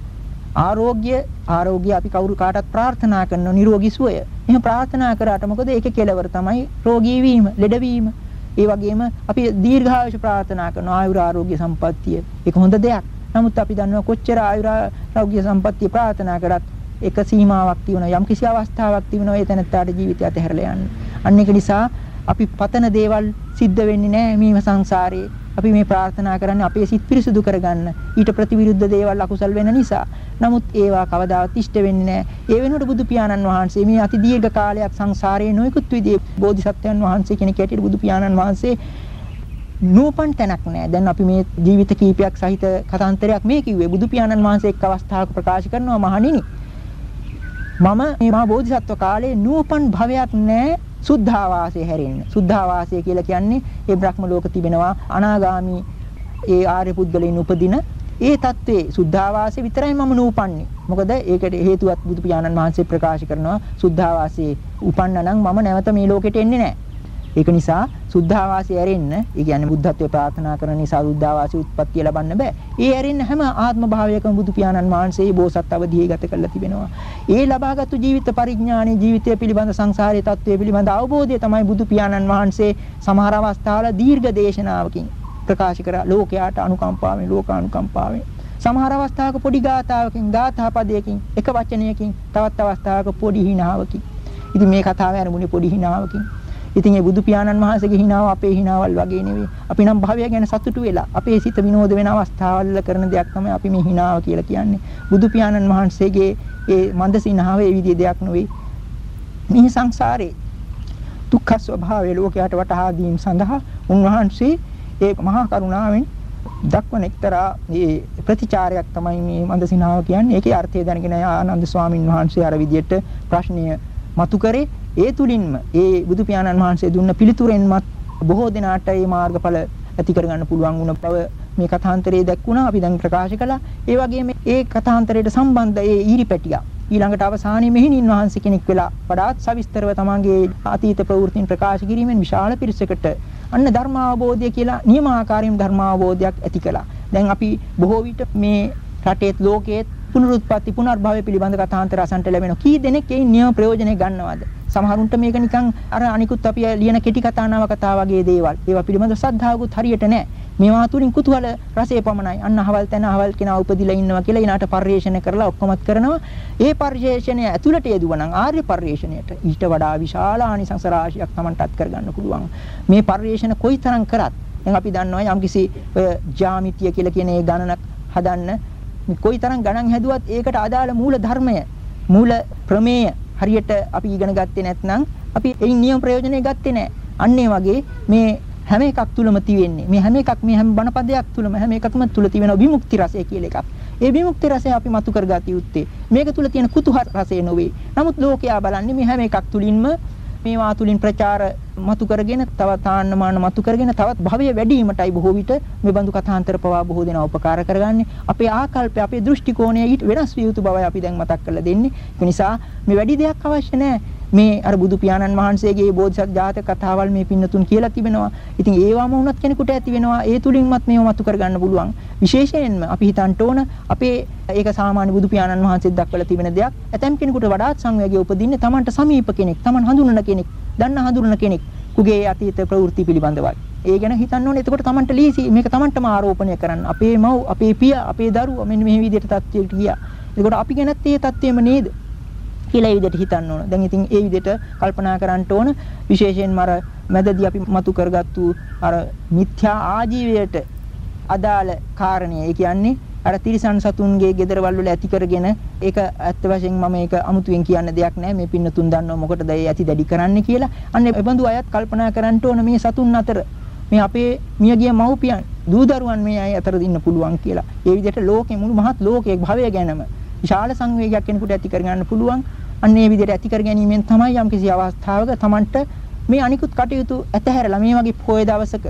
ආරෝග්‍ය ආරෝග්‍ය අපි කවුරු කාටත් ප්‍රාර්ථනා කරන නිරෝගී සුවය. එහෙම ප්‍රාර්ථනා කරාට මොකද ඒකේ කෙලවර තමයි රෝගී වීම, ලෙඩ වීම. ඒ වගේම අපි දීර්ඝායුෂ ප්‍රාර්ථනා කරන ආයුර ආරෝග්‍ය සම්පන්නිය. ඒක හොඳ දෙයක්. නමුත් අපි දන්නවා කොච්චර ආයුරාෝග්‍ය සම්පත්තිය ප්‍රාර්ථනා කරත් එක සීමාවක් තියෙනවා යම් කිසි අවස්ථාවක් තියෙනවා ඒ තැනත්තාට ජීවිතය අතහැරලා යන්න. අන්න ඒක නිසා අපි පතන දේවල් සිද්ධ වෙන්නේ නැහැ මේ සංසාරේ. අපි මේ ප්‍රාර්ථනා කරන්නේ අපේ සිත් පිරිසුදු කරගන්න. ඊට ප්‍රතිවිරුද්ධ දේවල් අකුසල් වෙන නිසා. නමුත් ඒවා කවදාවත් ඉෂ්ට වෙන්නේ නැහැ. ඒ වෙනුවට බුදු පියාණන් වහන්සේ මේ අති දීර්ඝ කාලයක් සංසාරයේ නොයෙකුත් විදිහේ බෝධිසත්වයන් වහන්සේ කෙනෙක් ඇටියට බුදු පියාණන් වහන්සේ නූපන් තැනක් නෑ. දැන් අපි මේ ජීවිත කීපයක් සහිත කතාන්තරයක් මේ කිව්වේ බුදු පියාණන් වහන්සේ එක් අවස්ථාවක ප්‍රකාශ කරනවා මහණෙනි. මම මේ මහා බෝධිසත්ව කාලේ නූපන් භවයක් නෑ සුද්ධාවාසය හැරෙන්න. සුද්ධාවාසය කියලා කියන්නේ ඒ බ්‍රහ්ම ලෝක තිබෙනවා අනාගාමි ඒ ආර්ය පුද්ගලයන් උපදින ඒ தત્ත්වේ සුද්ධාවාසය විතරයි මම නූපන්නේ. මොකද ඒකට හේතුවත් බුදු පියාණන් වහන්සේ ප්‍රකාශ කරනවා සුද්ධාවාසයේ උපන්න නම් මම නැවත මේ ලෝකෙට එන්නේ නැහැ. ඒක නිසා සුද්ධාවාසය ඇරෙන්න, ඒ කියන්නේ බුද්ධත්වයේ ප්‍රාර්ථනා කරන නිසා සුද්ධාවාසී උත්පත්තිය ලබන්න බෑ. ඒ ඇරෙන්න හැම ආත්ම භාවයකම බුදු පියාණන් වහන්සේ බෝසත් අවධියේ ගත කරලා තිබෙනවා. ඒ ලබාගත්තු ජීවිත පරිඥාණය, ජීවිතය පිළිබඳ සංසාරයේ தત્ත්වය පිළිබඳ අවබෝධය තමයි බුදු පියාණන් වහන්සේ සමහර අවස්ථාවල දීර්ඝ දේශනාවකින් ප්‍රකාශ කර ලෝකයාට අනුකම්පාවෙන්, ලෝකානුකම්පාවෙන් සමහර අවස්ථාවක පොඩි ගාතාවකින්, ගාථා පදයකින්, එක වචනයකින්, තවත් අවස්ථාවක පොඩි හිනාවකින්. ඉතින් මේ කතාව අරමුණේ පොඩි හිනාවකින් ඉතින් ඒ බුදු පියාණන් වහන්සේගේ හිණාව අපේ හිණාවල් වගේ නෙවෙයි. අපි නම් භවය ගැන සතුටු වෙලා අපේ සිත විනෝද වෙන අවස්ථාවල් කරන දෙයක් තමයි අපි මේ හිණාව කියලා කියන්නේ. බුදු පියාණන් වහන්සේගේ ඒ මන්ද සිනහව ඒ විදිහේ දෙයක් නෙවෙයි. මේ සංසාරේ දුක්ඛ ස්වභාවය ලෝකයට වටහා දීම සඳහා උන්වහන්සේ ඒ මහා කරුණාවෙන් දක්වන එක්තරා මේ ප්‍රතිචාරයක් තමයි මේ මන්දසිනාව කියන්නේ. ඒකේ අර්ථය දැනගෙන ආනන්ද ස්වාමින් වහන්සේ අර විදිහට ප්‍රශ්නය මතු කරේ ඒ තුලින්ම ඒ බුදු පියාණන් වහන්සේ දුන්න පිළිතුරෙන්මත් බොහෝ දෙනාට මේ මාර්ගඵල ඇති කරගන්න පුළුවන් වුණ බව මේ කථාන්තරයේ දැක්ුණා අපි දැන් ප්‍රකාශ කළා. ඒ වගේම ඒ කථාන්තරයට සම්බන්ධ ඒ ඊරිපැටියා ඊළඟට අවසානයේ මෙහිණින් වහන්සේ කෙනෙක් වෙලා වඩාත් සවිස්තරව තමන්ගේ අතීත ප්‍රවෘත්තින් ප්‍රකාශ කිරීමෙන් විශාල පිරිසකට අන්න ධර්මාවබෝධය කියලා නියමාකාරයෙන් ධර්මාවබෝධයක් ඇති කළා. දැන් අපි බොහෝ විට මේ රටේත් ලෝකයේත් පුනරුත්පත්ති පුනර්භවය පිළිබඳ කථාන්තර අසන්ට ලැබෙන කී දෙනෙක් ඒ නියම ප්‍රයෝජනෙ ගන්නවද? සමහරුන්ට මේක නිකන් අර අනිකුත් අපි ලියන කෙටි කතා නව කතා වගේ දේවල්. ඒවා පිළිබඳ ශ්‍රද්ධාවකුත් හරියට නැහැ. මේවා තුලින් කුතුහල රසය පමණයි. අන්න අහවල් තැන අහවල් කෙනා උපදිලා ඉන්නවා කියලා ඊනාට පරිශ්‍රණය කරලා ඔක්කොමත් කරනවා. ඒ පරිශ්‍රණය ඇතුළට යෙදුවනම් ආර්ය පරිශ්‍රණයට ඊට වඩා විශාල ආනිසංස රාශියක් Tamanටත් කරගන්න පුළුවන්. මේ පරිශ්‍රණ කොයිතරම් කරත් දැන් අපි දන්නවා යම්කිසි ජ්‍යාමිතිය කියලා කියන ඒ ගණනක් හදන්න කොයිතරම් ගණන් හැදුවත් ඒකට අදාළ මූල ධර්මය මූල ප්‍රමේය හරියට අපි ඉගෙන ගත්තේ නැත්නම් අපි එයින් නියම ප්‍රයෝජනෙ ගත්තේ නැහැ. අන්න වගේ මේ හැම එකක් තුලම තියෙන්නේ. මේ හැම එකක් මේ හැම බණපදයක් තුලම හැම එකක්ම තුල තියෙන විමුක්ති රසය කියලා එකක්. ඒ විමුක්ති රසය අපි මතු කරගත යුත්තේ. මේක තුල තියෙන කුතුහල රසය නොවේ. නමුත් ලෝකයා බලන්නේ මේ හැම එකක් තුලින්ම මේවා තුලින් ප්‍රචාර මතු කරගෙන තවත් ආන්නමාන මතු කරගෙන තවත් භවය වැඩිවීමටයි බොහෝ විට මේ බඳු කථාන්තර පවා බොහෝ දෙනා උපකාර කරගන්නේ. අපේ ආකල්පය අපේ දෘෂ්ටි කෝණය ඊට වෙනස් විය යුතු බවයි අපි දැන් මතක් කරලා දෙන්නේ. ඒ නිසා මේ වැඩි දෙයක් අවශ්‍ය නැහැ. මේ අර බුදු පියාණන් වහන්සේගේ බෝධිසත් ජාතක කතාවල් මේ පින්නතුන් කියලා තිබෙනවා. ඉතින් ඒවාම වුණත් කෙනෙකුට ඇති වෙනවා. ඒ තුලින්මත් මේව මතු කරගන්න පුළුවන්. විශේෂයෙන්ම අපි හිතන්න ඕන අපේ ඒක සාමාන්‍ය බුදු පියාණන් වහන්සේත් දක්වලා තිබෙන දෙයක්. ඇතම් කෙනෙකුට වඩාත් සංවේගය උපදින්නේ Tamanට සමීප කෙනෙක්, Taman හඳුනන කෙනෙක්, දන්න හඳුනන කෙනෙක් කුගේ අතීත ප්‍රවෘත්ති පිළිබඳවයි. ඒ ගැන හිතන්න ඕනේ. එතකොට Tamanට ලීසි මේක Tamanටම ආරෝපණය කරන්න. අපේ මව්, අපේ පියා, අපේ දරුවා මෙන්න මේ විදිහට තත්ත්වයට ගියා. එතකොට අපි ගැනත් ඒ තත්ත්වෙම නේද? කියලා ඒ විදිහට හිතන්න ඕන. දැන් ඉතින් ඒ විදිහට කල්පනා කරන්න ඕන විශේෂයෙන්ම අර මැදදී අපි මතු කරගත්තු අර මිත්‍යා ආජීවයට අදාළ කාරණේ. ඒ කියන්නේ අර තිරිසන් සතුන්ගේ ගෙදරවල් වල ඇති කරගෙන ඒක ඇත්ත වශයෙන් මම ඒක අමුතුවෙන් කියන්න දෙයක් නැහැ මේ පින්නතුන් දන්නව මොකටද ඒ ඇති දැඩි කරන්නේ කියලා. අන්න ඒ බඳු අයත් කල්පනා කරන්න ඕන මේ සතුන් අතර මේ අපේ මියගිය මව්පියන් දූ දරුවන් මේ අය අතර ඉන්න පුළුවන් කියලා. ඒ විදිහට ලෝකෙ මුළු මහත් ලෝකයේ භවය ගැනම විශාල සංවේගයක් කෙනෙකුට ඇති කරගන්න පුළුවන්. අන්න ඒ විදිහට ඇති කර ගැනීමෙන් තමයි යම්කිසි අවස්ථාවක Tamanට මේ අනිකුත් කටයුතු ඇතහැරලා මේ වගේ පොය දවසක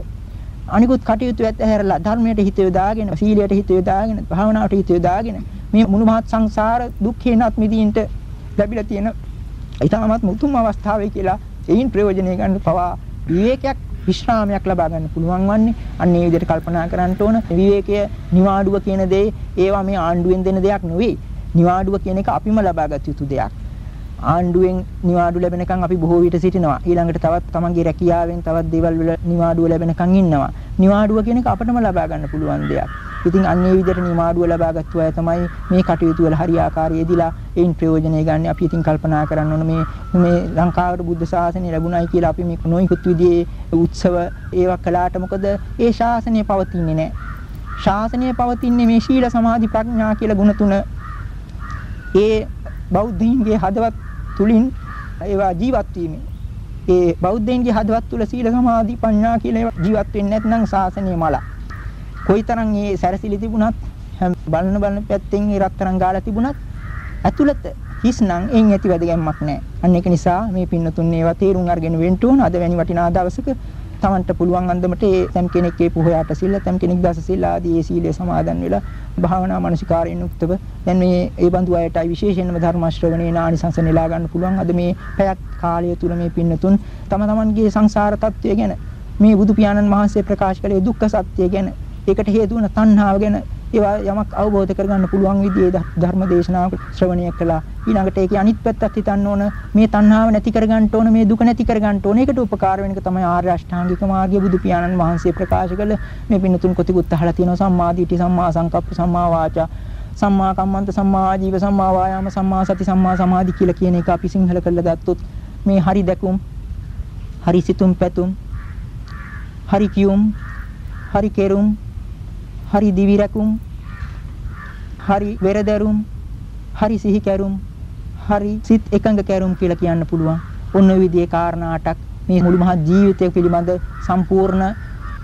අනිකුත් කටයුතු ඇතහැරලා ධර්මයට හිත යොදාගෙන සීලයට හිත යොදාගෙන භාවනාවට හිත යොදාගෙන මේ මුළු මහත් සංසාර දුක්ඛේනත් මිදීන්ට ලැබිලා තියෙන ඊටමත් මුතුම් අවස්ථාවේ කියලා එයින් ප්‍රයෝජනය ගන්න පවා විවේකයක් විශ්‍රාමයක් ලබා ගන්න පුළුවන් වන්නේ. අන්න ඒ විදිහට කල්පනා කරන්න ඕන. විවේකය නිවාඩුව කියන දේ ඒවා මේ ආණ්ඩුවෙන් දෙන දෙයක් නෙවෙයි. නිවාඩුව කියන එක අපිම ලබාගත යුතු දෙයක් ආණ්ඩුවෙන් නිවාඩු ලැබෙනකන් අපි බොහෝ විට සිටිනවා. ඊළඟට තවත් තමන්ගේ රැකියාවෙන් තවත් දේවල් වල නිවාඩුව ලැබෙනකන් ඉන්නවා. නිවාඩුව කියන එක අපිටම ලබා ගන්න පුළුවන් දෙයක්. ඉතින් අන්න ඒ විදිහට නිවාඩුව ලබාගත්තු අය තමයි මේ කටයුතු වල හරියාකාරී යෙදিলা ඒන් ප්‍රයෝජනය ගන්න. අපි ඉතින් කල්පනා කරන්න ඕන මේ මේ ලංකාවට බුද්ධ ශාසනය ලැබුණයි කියලා අපි මේ නොයිකුත් විදිහේ උත්සව ඒවා කළාට මොකද ඒ ශාසනය පවතින්නේ නැහැ. ශාසනය පවතින්නේ මේ ශීල සමාධි ප්‍රඥා කියලා ගුණ තුන. ඒ බෞද්ධයින්ගේ හදවත් තුලින් ඒවා ජීවත් වීමෙන් ඒ බෞද්ධයන්ගේ හදවත් තුල සීල සමාධි ප්‍රඥා කියලා ජීවත් වෙන්නේ නැත්නම් ශාසනය මල. කොයිතරම් මේ සැරසිලි තිබුණත් බලන බලන පැත්තෙන් ඒ රත්තරන් ගාලා තිබුණත් ඇතුළත හිස්නම් එන් ඇති වැදගැම්මක් නැහැ. අන්න ඒක නිසා මේ පින්නතුන් ඒවා තේරුම් අරගෙන වෙන්න ඕන. අද වැනි වටිනා දවසක තමන්ට පුළුවන් අන්දමට ඒ තම් කෙනෙක් ඒ පුහයට සිල්ල තම් කෙනෙක් දස සිල් ආදී ඒ සීලය සමාදන් වෙලා භාවනා මානසිකාරයෙන් යුක්තව දැන් මේ ඒ බඳු අයටයි විශේෂයෙන්ම ධර්ම ශ්‍රවණේ නානිසංස නෙලා ගන්න පුළුවන්. අද මේ පැයක් කාලය තුල මේ පින්නතුන් තම තමන්ගේ සංසාර තත්වය ගැන මේ බුදු පියාණන් වහන්සේ ප්‍රකාශ කළේ දුක්ඛ සත්‍ය ගැන ඒකට හේතු වන තණ්හාව ගැන ඒවා යමක් අවබෝධ කරගන්න පුළුවන් විදිහේ ධර්ම දේශනාවක ශ්‍රවණය කළා. ඊළඟට ඒකේ අනිත් පැත්තත් හිතන්න ඕන මේ තණ්හාව නැති කරගන්න ඕන මේ දුක නැති කරගන්න ඕන. ඒකට උපකාර වෙන එක තමයි ආර්ය අෂ්ටාංගික මාර්ගය බුදු පියාණන් වහන්සේ ප්‍රකාශ කළ මේ පින්නතුන් කොතිකුත් අහලා තියෙනවා සම්මා දිට්ඨි සම්මා සංකප්ප සම්මා වාචා සම්මා කම්මන්ත සම්මා ආජීව සම්මා වායාම සම්මා සති සම්මා සමාධි කියලා කියන එක අපි සිංහල කරලා ගත්තොත් මේ හරි දැකුම් හරි සිතුම් පැතුම් හරි කියුම් හරි කෙරුම් හරි දිවි රැකුම් හරි වෙරදරුම් හරි සිහි කැරුම් හරි සිත් එකඟ කැරුම් කියලා කියන්න පුළුවන්. ඔන්න ඔය විදිහේ කාරණා අටක් මේ මුළු මහත් ජීවිතය පිළිබඳ සම්පූර්ණ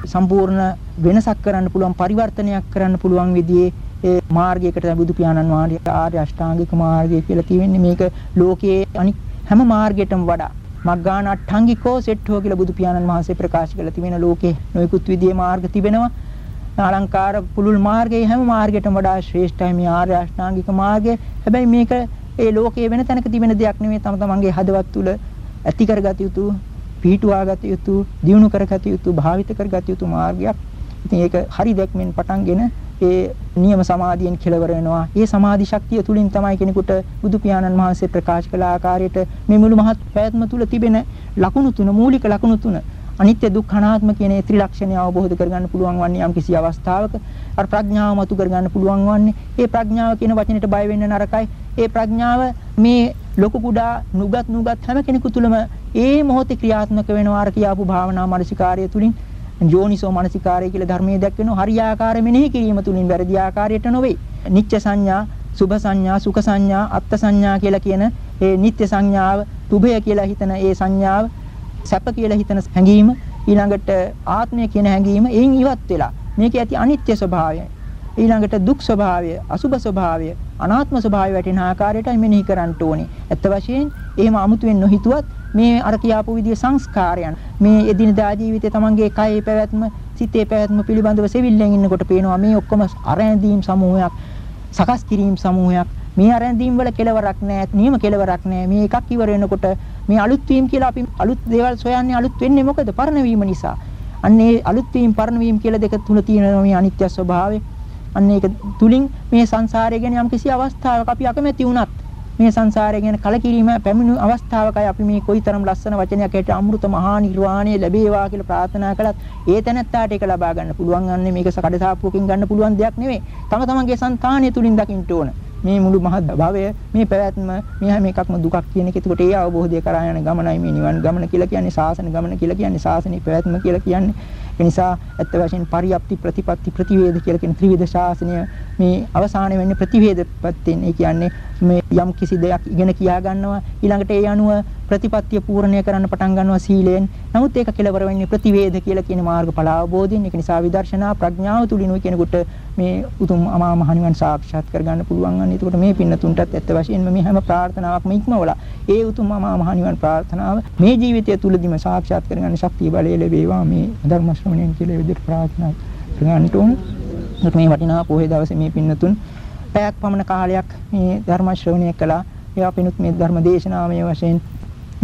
සම්පූර්ණ වෙනසක් කරන්න පුළුවන් පරිවර්තනයක් කරන්න පුළුවන් විදිහේ ඒ මාර්ගයකට බුදු පියාණන් වහන්සේ ආර්ය අෂ්ටාංගික මාර්ගය කියලා කියවෙන්නේ මේක ලෝකයේ අනික් හැම මාර්ගයකටම වඩා මග්ගාන අට්ඨංගිකෝ සෙට්ඨෝ කියලා බුදු පියාණන් වහන්සේ ප්‍රකාශ කළ තිබෙන ලෝකේ නොයෙකුත් විදිහේ මාර්ග තිබෙනවා. අලංකාර පුළුල් මාර්ගයේ හැම මාර්ගයකටම වඩා ශ්‍රේෂ්ඨයි මේ ආර්ය අෂ්ටාංගික මාර්ගය. හැබැයි මේක ඒ ලෝකයේ වෙන තැනක තිබෙන දෙයක් නෙමෙයි තම තමන්ගේ හදවත් තුළ ඇති කරගත යුතු, පිහිටුවාගත යුතු, දියුණු කරගත යුතු, භාවිත කරගත යුතු මාර්ගයක්. ඉතින් ඒක හරි දැක්මෙන් පටන්ගෙන ඒ නියම සමාධියෙන් කෙලවර වෙනවා. ඒ සමාධි ශක්තිය තුලින් තමයි කෙනෙකුට බුදු පියාණන් වහන්සේ ප්‍රකාශ කළ ආකාරයට මේ මුළු මහත් ප්‍රයත්න තුල තිබෙන ලකුණු තුන මූලික ලකුණු තුන අනිත්‍ය දුක්ඛ අනාත්ම කියන ඒ ත්‍රිලක්ෂණය අවබෝධ කරගන්න පුළුවන් වන්නේ යම් කිසි අවස්ථාවක. අර ප්‍රඥාව මතු කරගන්න පුළුවන් වන්නේ. ඒ ප්‍රඥාව කියන වචනෙට බය වෙන්න නරකයි. ඒ ප්‍රඥාව මේ ලොකු කුඩා නුගත් නුගත් හැම කෙනෙකු තුළම ඒ මොහොතේ ක්‍රියාත්මක වෙනවා අර කියාපු භාවනා මානසිකාර්යය තුලින් යෝනිසෝ මනසිකාරය කියලා ධර්මයේ දැක්වෙනවා හරියාකාර මෙනෙහි කිරීම තුලින් වැරදි ආකාරයට නොවේ. නිච්ච සංඥා, සුභ සංඥා, සුඛ සංඥා, අත්ත් සංඥා කියලා කියන ඒ නිත්‍ය සංඥාව, සුභය කියලා හිතන ඒ සංඥාව, සැප කියලා හිතන හැඟීම, ඊළඟට ආත්මය කියන හැඟීම එයින් ඉවත් වෙලා මේකේ ඇති අනිත්‍ය ස්වභාවය ඊළඟට දුක් ස්වභාවය, අසුභ ස්වභාවය, අනාත්ම ස්වභාවය වැටෙන ආකාරයටයි මෙනෙහි කරන්න ඕනේ. ඇත්ත වශයෙන් එහෙම අමුතුවෙන් නොහිතුවත් මේ අර කියාපු විදිය සංස්කාරයන් මේ එදිනදා ජීවිතේ තමන්ගේ කයේ පැවැත්ම, සිතේ පැවැත්ම පිළිබඳව සෙවිල්ලෙන් ඉන්නකොට පේනවා මේ ඔක්කොම අරැඳීම් සමූහයක්, සකස් කිරීම සමූහයක්. මේ අරැඳීම් වල කෙලවරක් නැහැ, නියම කෙලවරක් නැහැ. මේ එකක් ඉවර වෙනකොට මේ අලුත් වීම කියලා අපි අලුත් දේවල් සොයන්නේ අලුත් වෙන්නේ මොකද? පරණ වීම නිසා. අන්න ඒ අලුත් වීම පරණ වීම කියලා දෙක තුන තියෙනවා මේ අනිත්‍ය ස්වභාවය. අන්න ඒක තුලින් මේ සංසාරය ගැන යම්කිසි අවස්ථාවක අපි අකමැති වුණත් මේ සංසාරය ගැන කලකිරීම පැමිණු අවස්ථාවකයි අපි මේ කොයිතරම් ලස්සන වචනයක් ඇට අමෘත මහා නිර්වාණය ලැබේවා කියලා ප්‍රාර්ථනා කළත් ඒ තැනත්තාට ඒක ලබා ගන්න පුළුවන් යන්නේ මේක කඩසාප්පුවකින් ගන්න පුළුවන් දෙයක් නෙවෙයි. තම තමන්ගේ సంతානිය තුලින් දකින්න ඕන. මේ මුළු මහත් භවය මේ පැවැත්ම මේ හැම එකක්ම දුකක් කියන එක. එතකොට ඒ අවබෝධය කරා යන ගමනයි මේ නිවන් ගමන කියලා කියන්නේ සාසන ගමන කියලා කියන්නේ සාසනී පැවැත්ම කියලා කියන්නේ. ඒ නිසා ඇත්ත වශයෙන් පරියප්ති ප්‍රතිපatti ප්‍රතිවේද කියලා කියන ත්‍රිවිධ ශාසනය මේ අවසානයේ වෙන්නේ ප්‍රතිවේද පැත්තෙන්. ඒ කියන්නේ මේ යම් කිසි දෙයක් ඉගෙන කියා ගන්නවා ඊළඟට ඒ අනුව ප්‍රතිපත්තිය පූර්ණය කරන්න පටන් ගන්නවා සීලයෙන්. නමුත් ඒක කෙලවර වෙන්නේ ප්‍රතිවේද කියලා කියන මාර්ගඵල අවබෝධයෙන්. ඒක නිසා විදර්ශනා ප්‍රඥාව තුලිනුයි කෙනෙකුට මේ උතුම් අමා මහ නිවන් සාක්ෂාත් කරගන්න පුළුවන් වන්නේ. එතකොට මේ පින්නතුන්ටත් ඇත්ත වශයෙන්ම මේ හැම ප්‍රාර්ථනාවක්ම ඉක්මවලා ඒ උතුම් අමා මහ නිවන් ප්‍රාර්ථනාව මේ ජීවිතය තුලදීම සාක්ෂාත් කරගන්න ශක්තිය බලය ලැබේවා මේ ධර්ම ශ්‍රවණයෙන් කියලා විදිහට ප්‍රාර්ථනා කරගන්න ඕන. මේ වටිනා පොහේ දවසේ මේ පින්නතුන් පැයක් පමණ කාලයක් මේ ධර්ම ශ්‍රවණය කළා. ඒ අපිනුත් මේ ධර්ම දේශනාමය වශයෙන්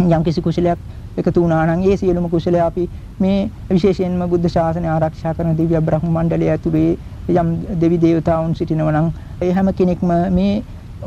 යම් කිසි කුසලයක් එකතු වුණා නම් ඒ සියලුම කුසල අපි මේ විශේෂයෙන්ම බුද්ධ ශාසනය ආරක්ෂා කරන දිව්‍ය බ්‍රහ්ම මණ්ඩලය ඇතුලේ යම් දෙවි දේවතාවුන් සිටිනවා නම් ඒ හැම කෙනෙක්ම මේ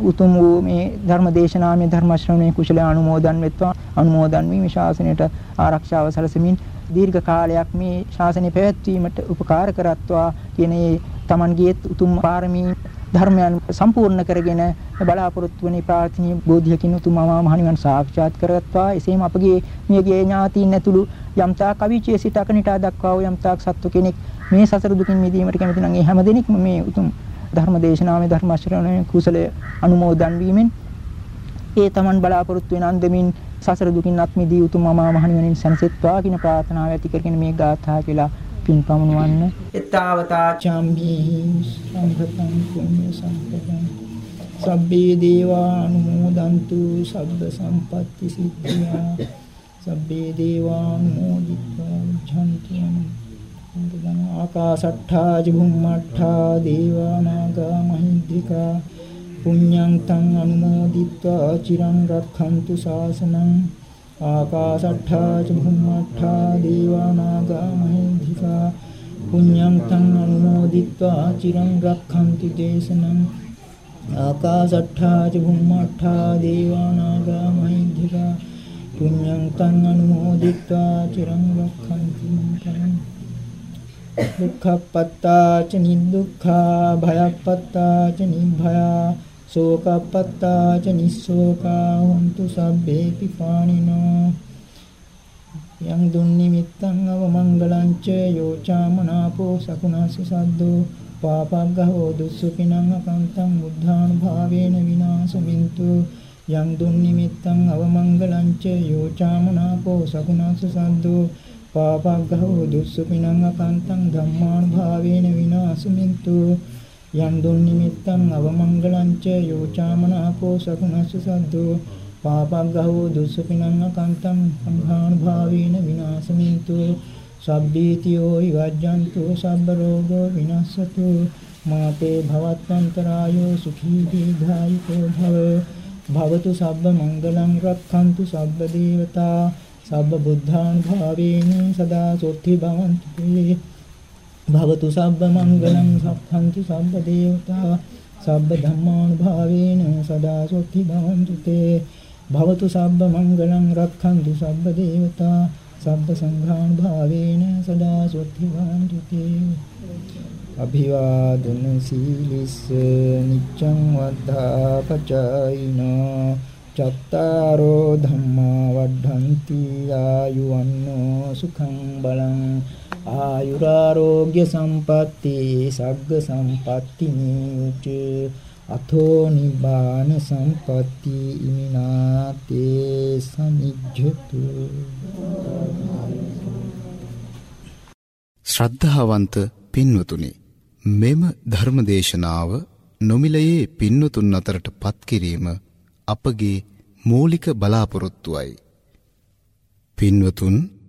උතුම් වූ මේ ධර්ම දේශනාමය ධර්ම ශ්‍රවණයේ කුසල අනුමෝදන් වෙත්වා අනුමෝදන් වී මේ ශාසනයට ආරක්ෂාව සැලසෙමින් දීර්ඝ කාලයක් මේ ශාසනය පැවැත්වීමට උපකාර කරත්වා කියන ඒ Tamanගේ උතුම් පාරමී ධර්මයන් සම්පූර්ණ කරගෙන බලාපොරොත්තු වන ප්‍රාර්ථනීය බෝධියකින් උතුම් මහ නිවන් සාක්ෂාත් කරගත්වා. එසේම අපගේ මියගේ ඥාතීන් ඇතුළු යම්තාක් අවිචේ සිට අකනිටා දක්වා වූ යම්තාක් සත්ව කෙනෙක් මේ සසර දුකින් මිදීමට කැමති නම් ඒ හැම දෙනෙක්ම මේ උතුම් ධර්ම දේශනාවේ ධර්ම ශ්‍රවණයේ කුසලය අනුමෝදන් වීමෙන් ඒ තමන් බලාපොරොත්තු වෙන අන්දමින් සසර දුකින් අත් මිදී උතුම් මහ නිවනින් සැනසෙත්වා කියන ප්‍රාර්ථනාව ඇති කරගෙන මේ ගාථා කියලා පින් පමුණවන්න. එතාවතා චම්හි සම්පතං පුඤ්ඤ සම්පතං. සබ්බේ දේවා අනුමෝදන්තු සබ්බ සම්පත්ති සිද්ධියා. සබ්බේ දේවා අනුමෝදිත්වා ඡන්ති අනුමෝදන ආකාශට්ඨා ජුම්මට්ඨා දේවා නාග මහිද්దికා පුඤ්ඤං තං අනුමෝදිත්වා චිරං රක්ඛන්තු ශාසනං. ආකාශට්ඨා ච භුම්මට්ඨා දේවා නාග මහින්దికා පුඤ්ඤං තං අනුමෝදිත්වා චිරං රක්ඛන්ති දේශනං ආකාශට්ඨා ච භුම්මට්ඨා දේවා නාග මහින්దికා පුඤ්ඤං තං අනුමෝදිත්වා චිරං රක්ඛන්ති මං දුක්ඛපත්තා ච නිදුක්ඛා භයප්පත්තා ච නිභයා සෝකප්පත්තා ච නිස්සෝකා හොන්තු සබ්බේපි පාණිනෝ. යං දුන් නිමිත්තං අවමංගලං ච යෝචාමනාපෝ සකුණස්ස සද්දෝ. පාපග්ගහෝ දුස්සුපිනං අකන්තං බුද්ධානුභාවේන විනාශමින්තු යං දුන් නිමිත්තං අවමංගලං ච යෝචාමනාපෝ සකුණස්ස සද්දෝ. පාපග්ගහෝ දුස්සුපිනං අකන්තං ධම්මානුභාවේන විනාශමින්තු යං දුන් නිමිත්තං අවමංගලං ච යෝචාමනාපෝ සකුණස්ස සද්දෝ පාපග්ගහෝ දුස්සපිනං අකන්තං සංඝානුභාවේන විනාශමින්තු සබ්බීතියෝ විවජ්ජන්තු සබ්බ රෝගෝ විනස්සතු මාතේ භවත්වන්තරායෝ සුඛී දීඝායුකෝ භව භවතු සබ්බ මංගලං රක්ඛන්තු සබ්බ දේවතා සබ්බ බුද්ධානුභාවේන සදා සොත්ති භවන්තු භවතු සබ්බ මංගලං සක්ඛන්තු සබ්බ දේවතා සබ්බ ධම්මානුභාවේන සදා සොත්ති භවන්තු තේ භවතු සබ්බ මංගලං රක්ඛන්තු සබ්බ දේවතා සබ්බ සංඝානුභාවේන සදා සොත්ති භවන්තු තේ අභිවාදන සීලිස්ස නිච්ඡං වද්ධා පචයිනෝ චත්තාරෝ ධම්මා වඩ්ඩಂತಿ ආයුවන්නෝ සුඛං බලං ආයුරාෝග්‍ය සම්පatti සග්ග සම්පatti නිච අතෝ නිබාන සම්පatti ඉමිනාතේ සමිජ්ජතු ශ්‍රද්ධාවන්ත පින්වතුනි මෙම ධර්මදේශනාව නොමිලයේ පින්වතුන් අතරට පත් කිරීම අපගේ මූලික බලාපොරොත්තුවයි. පින්වතුන්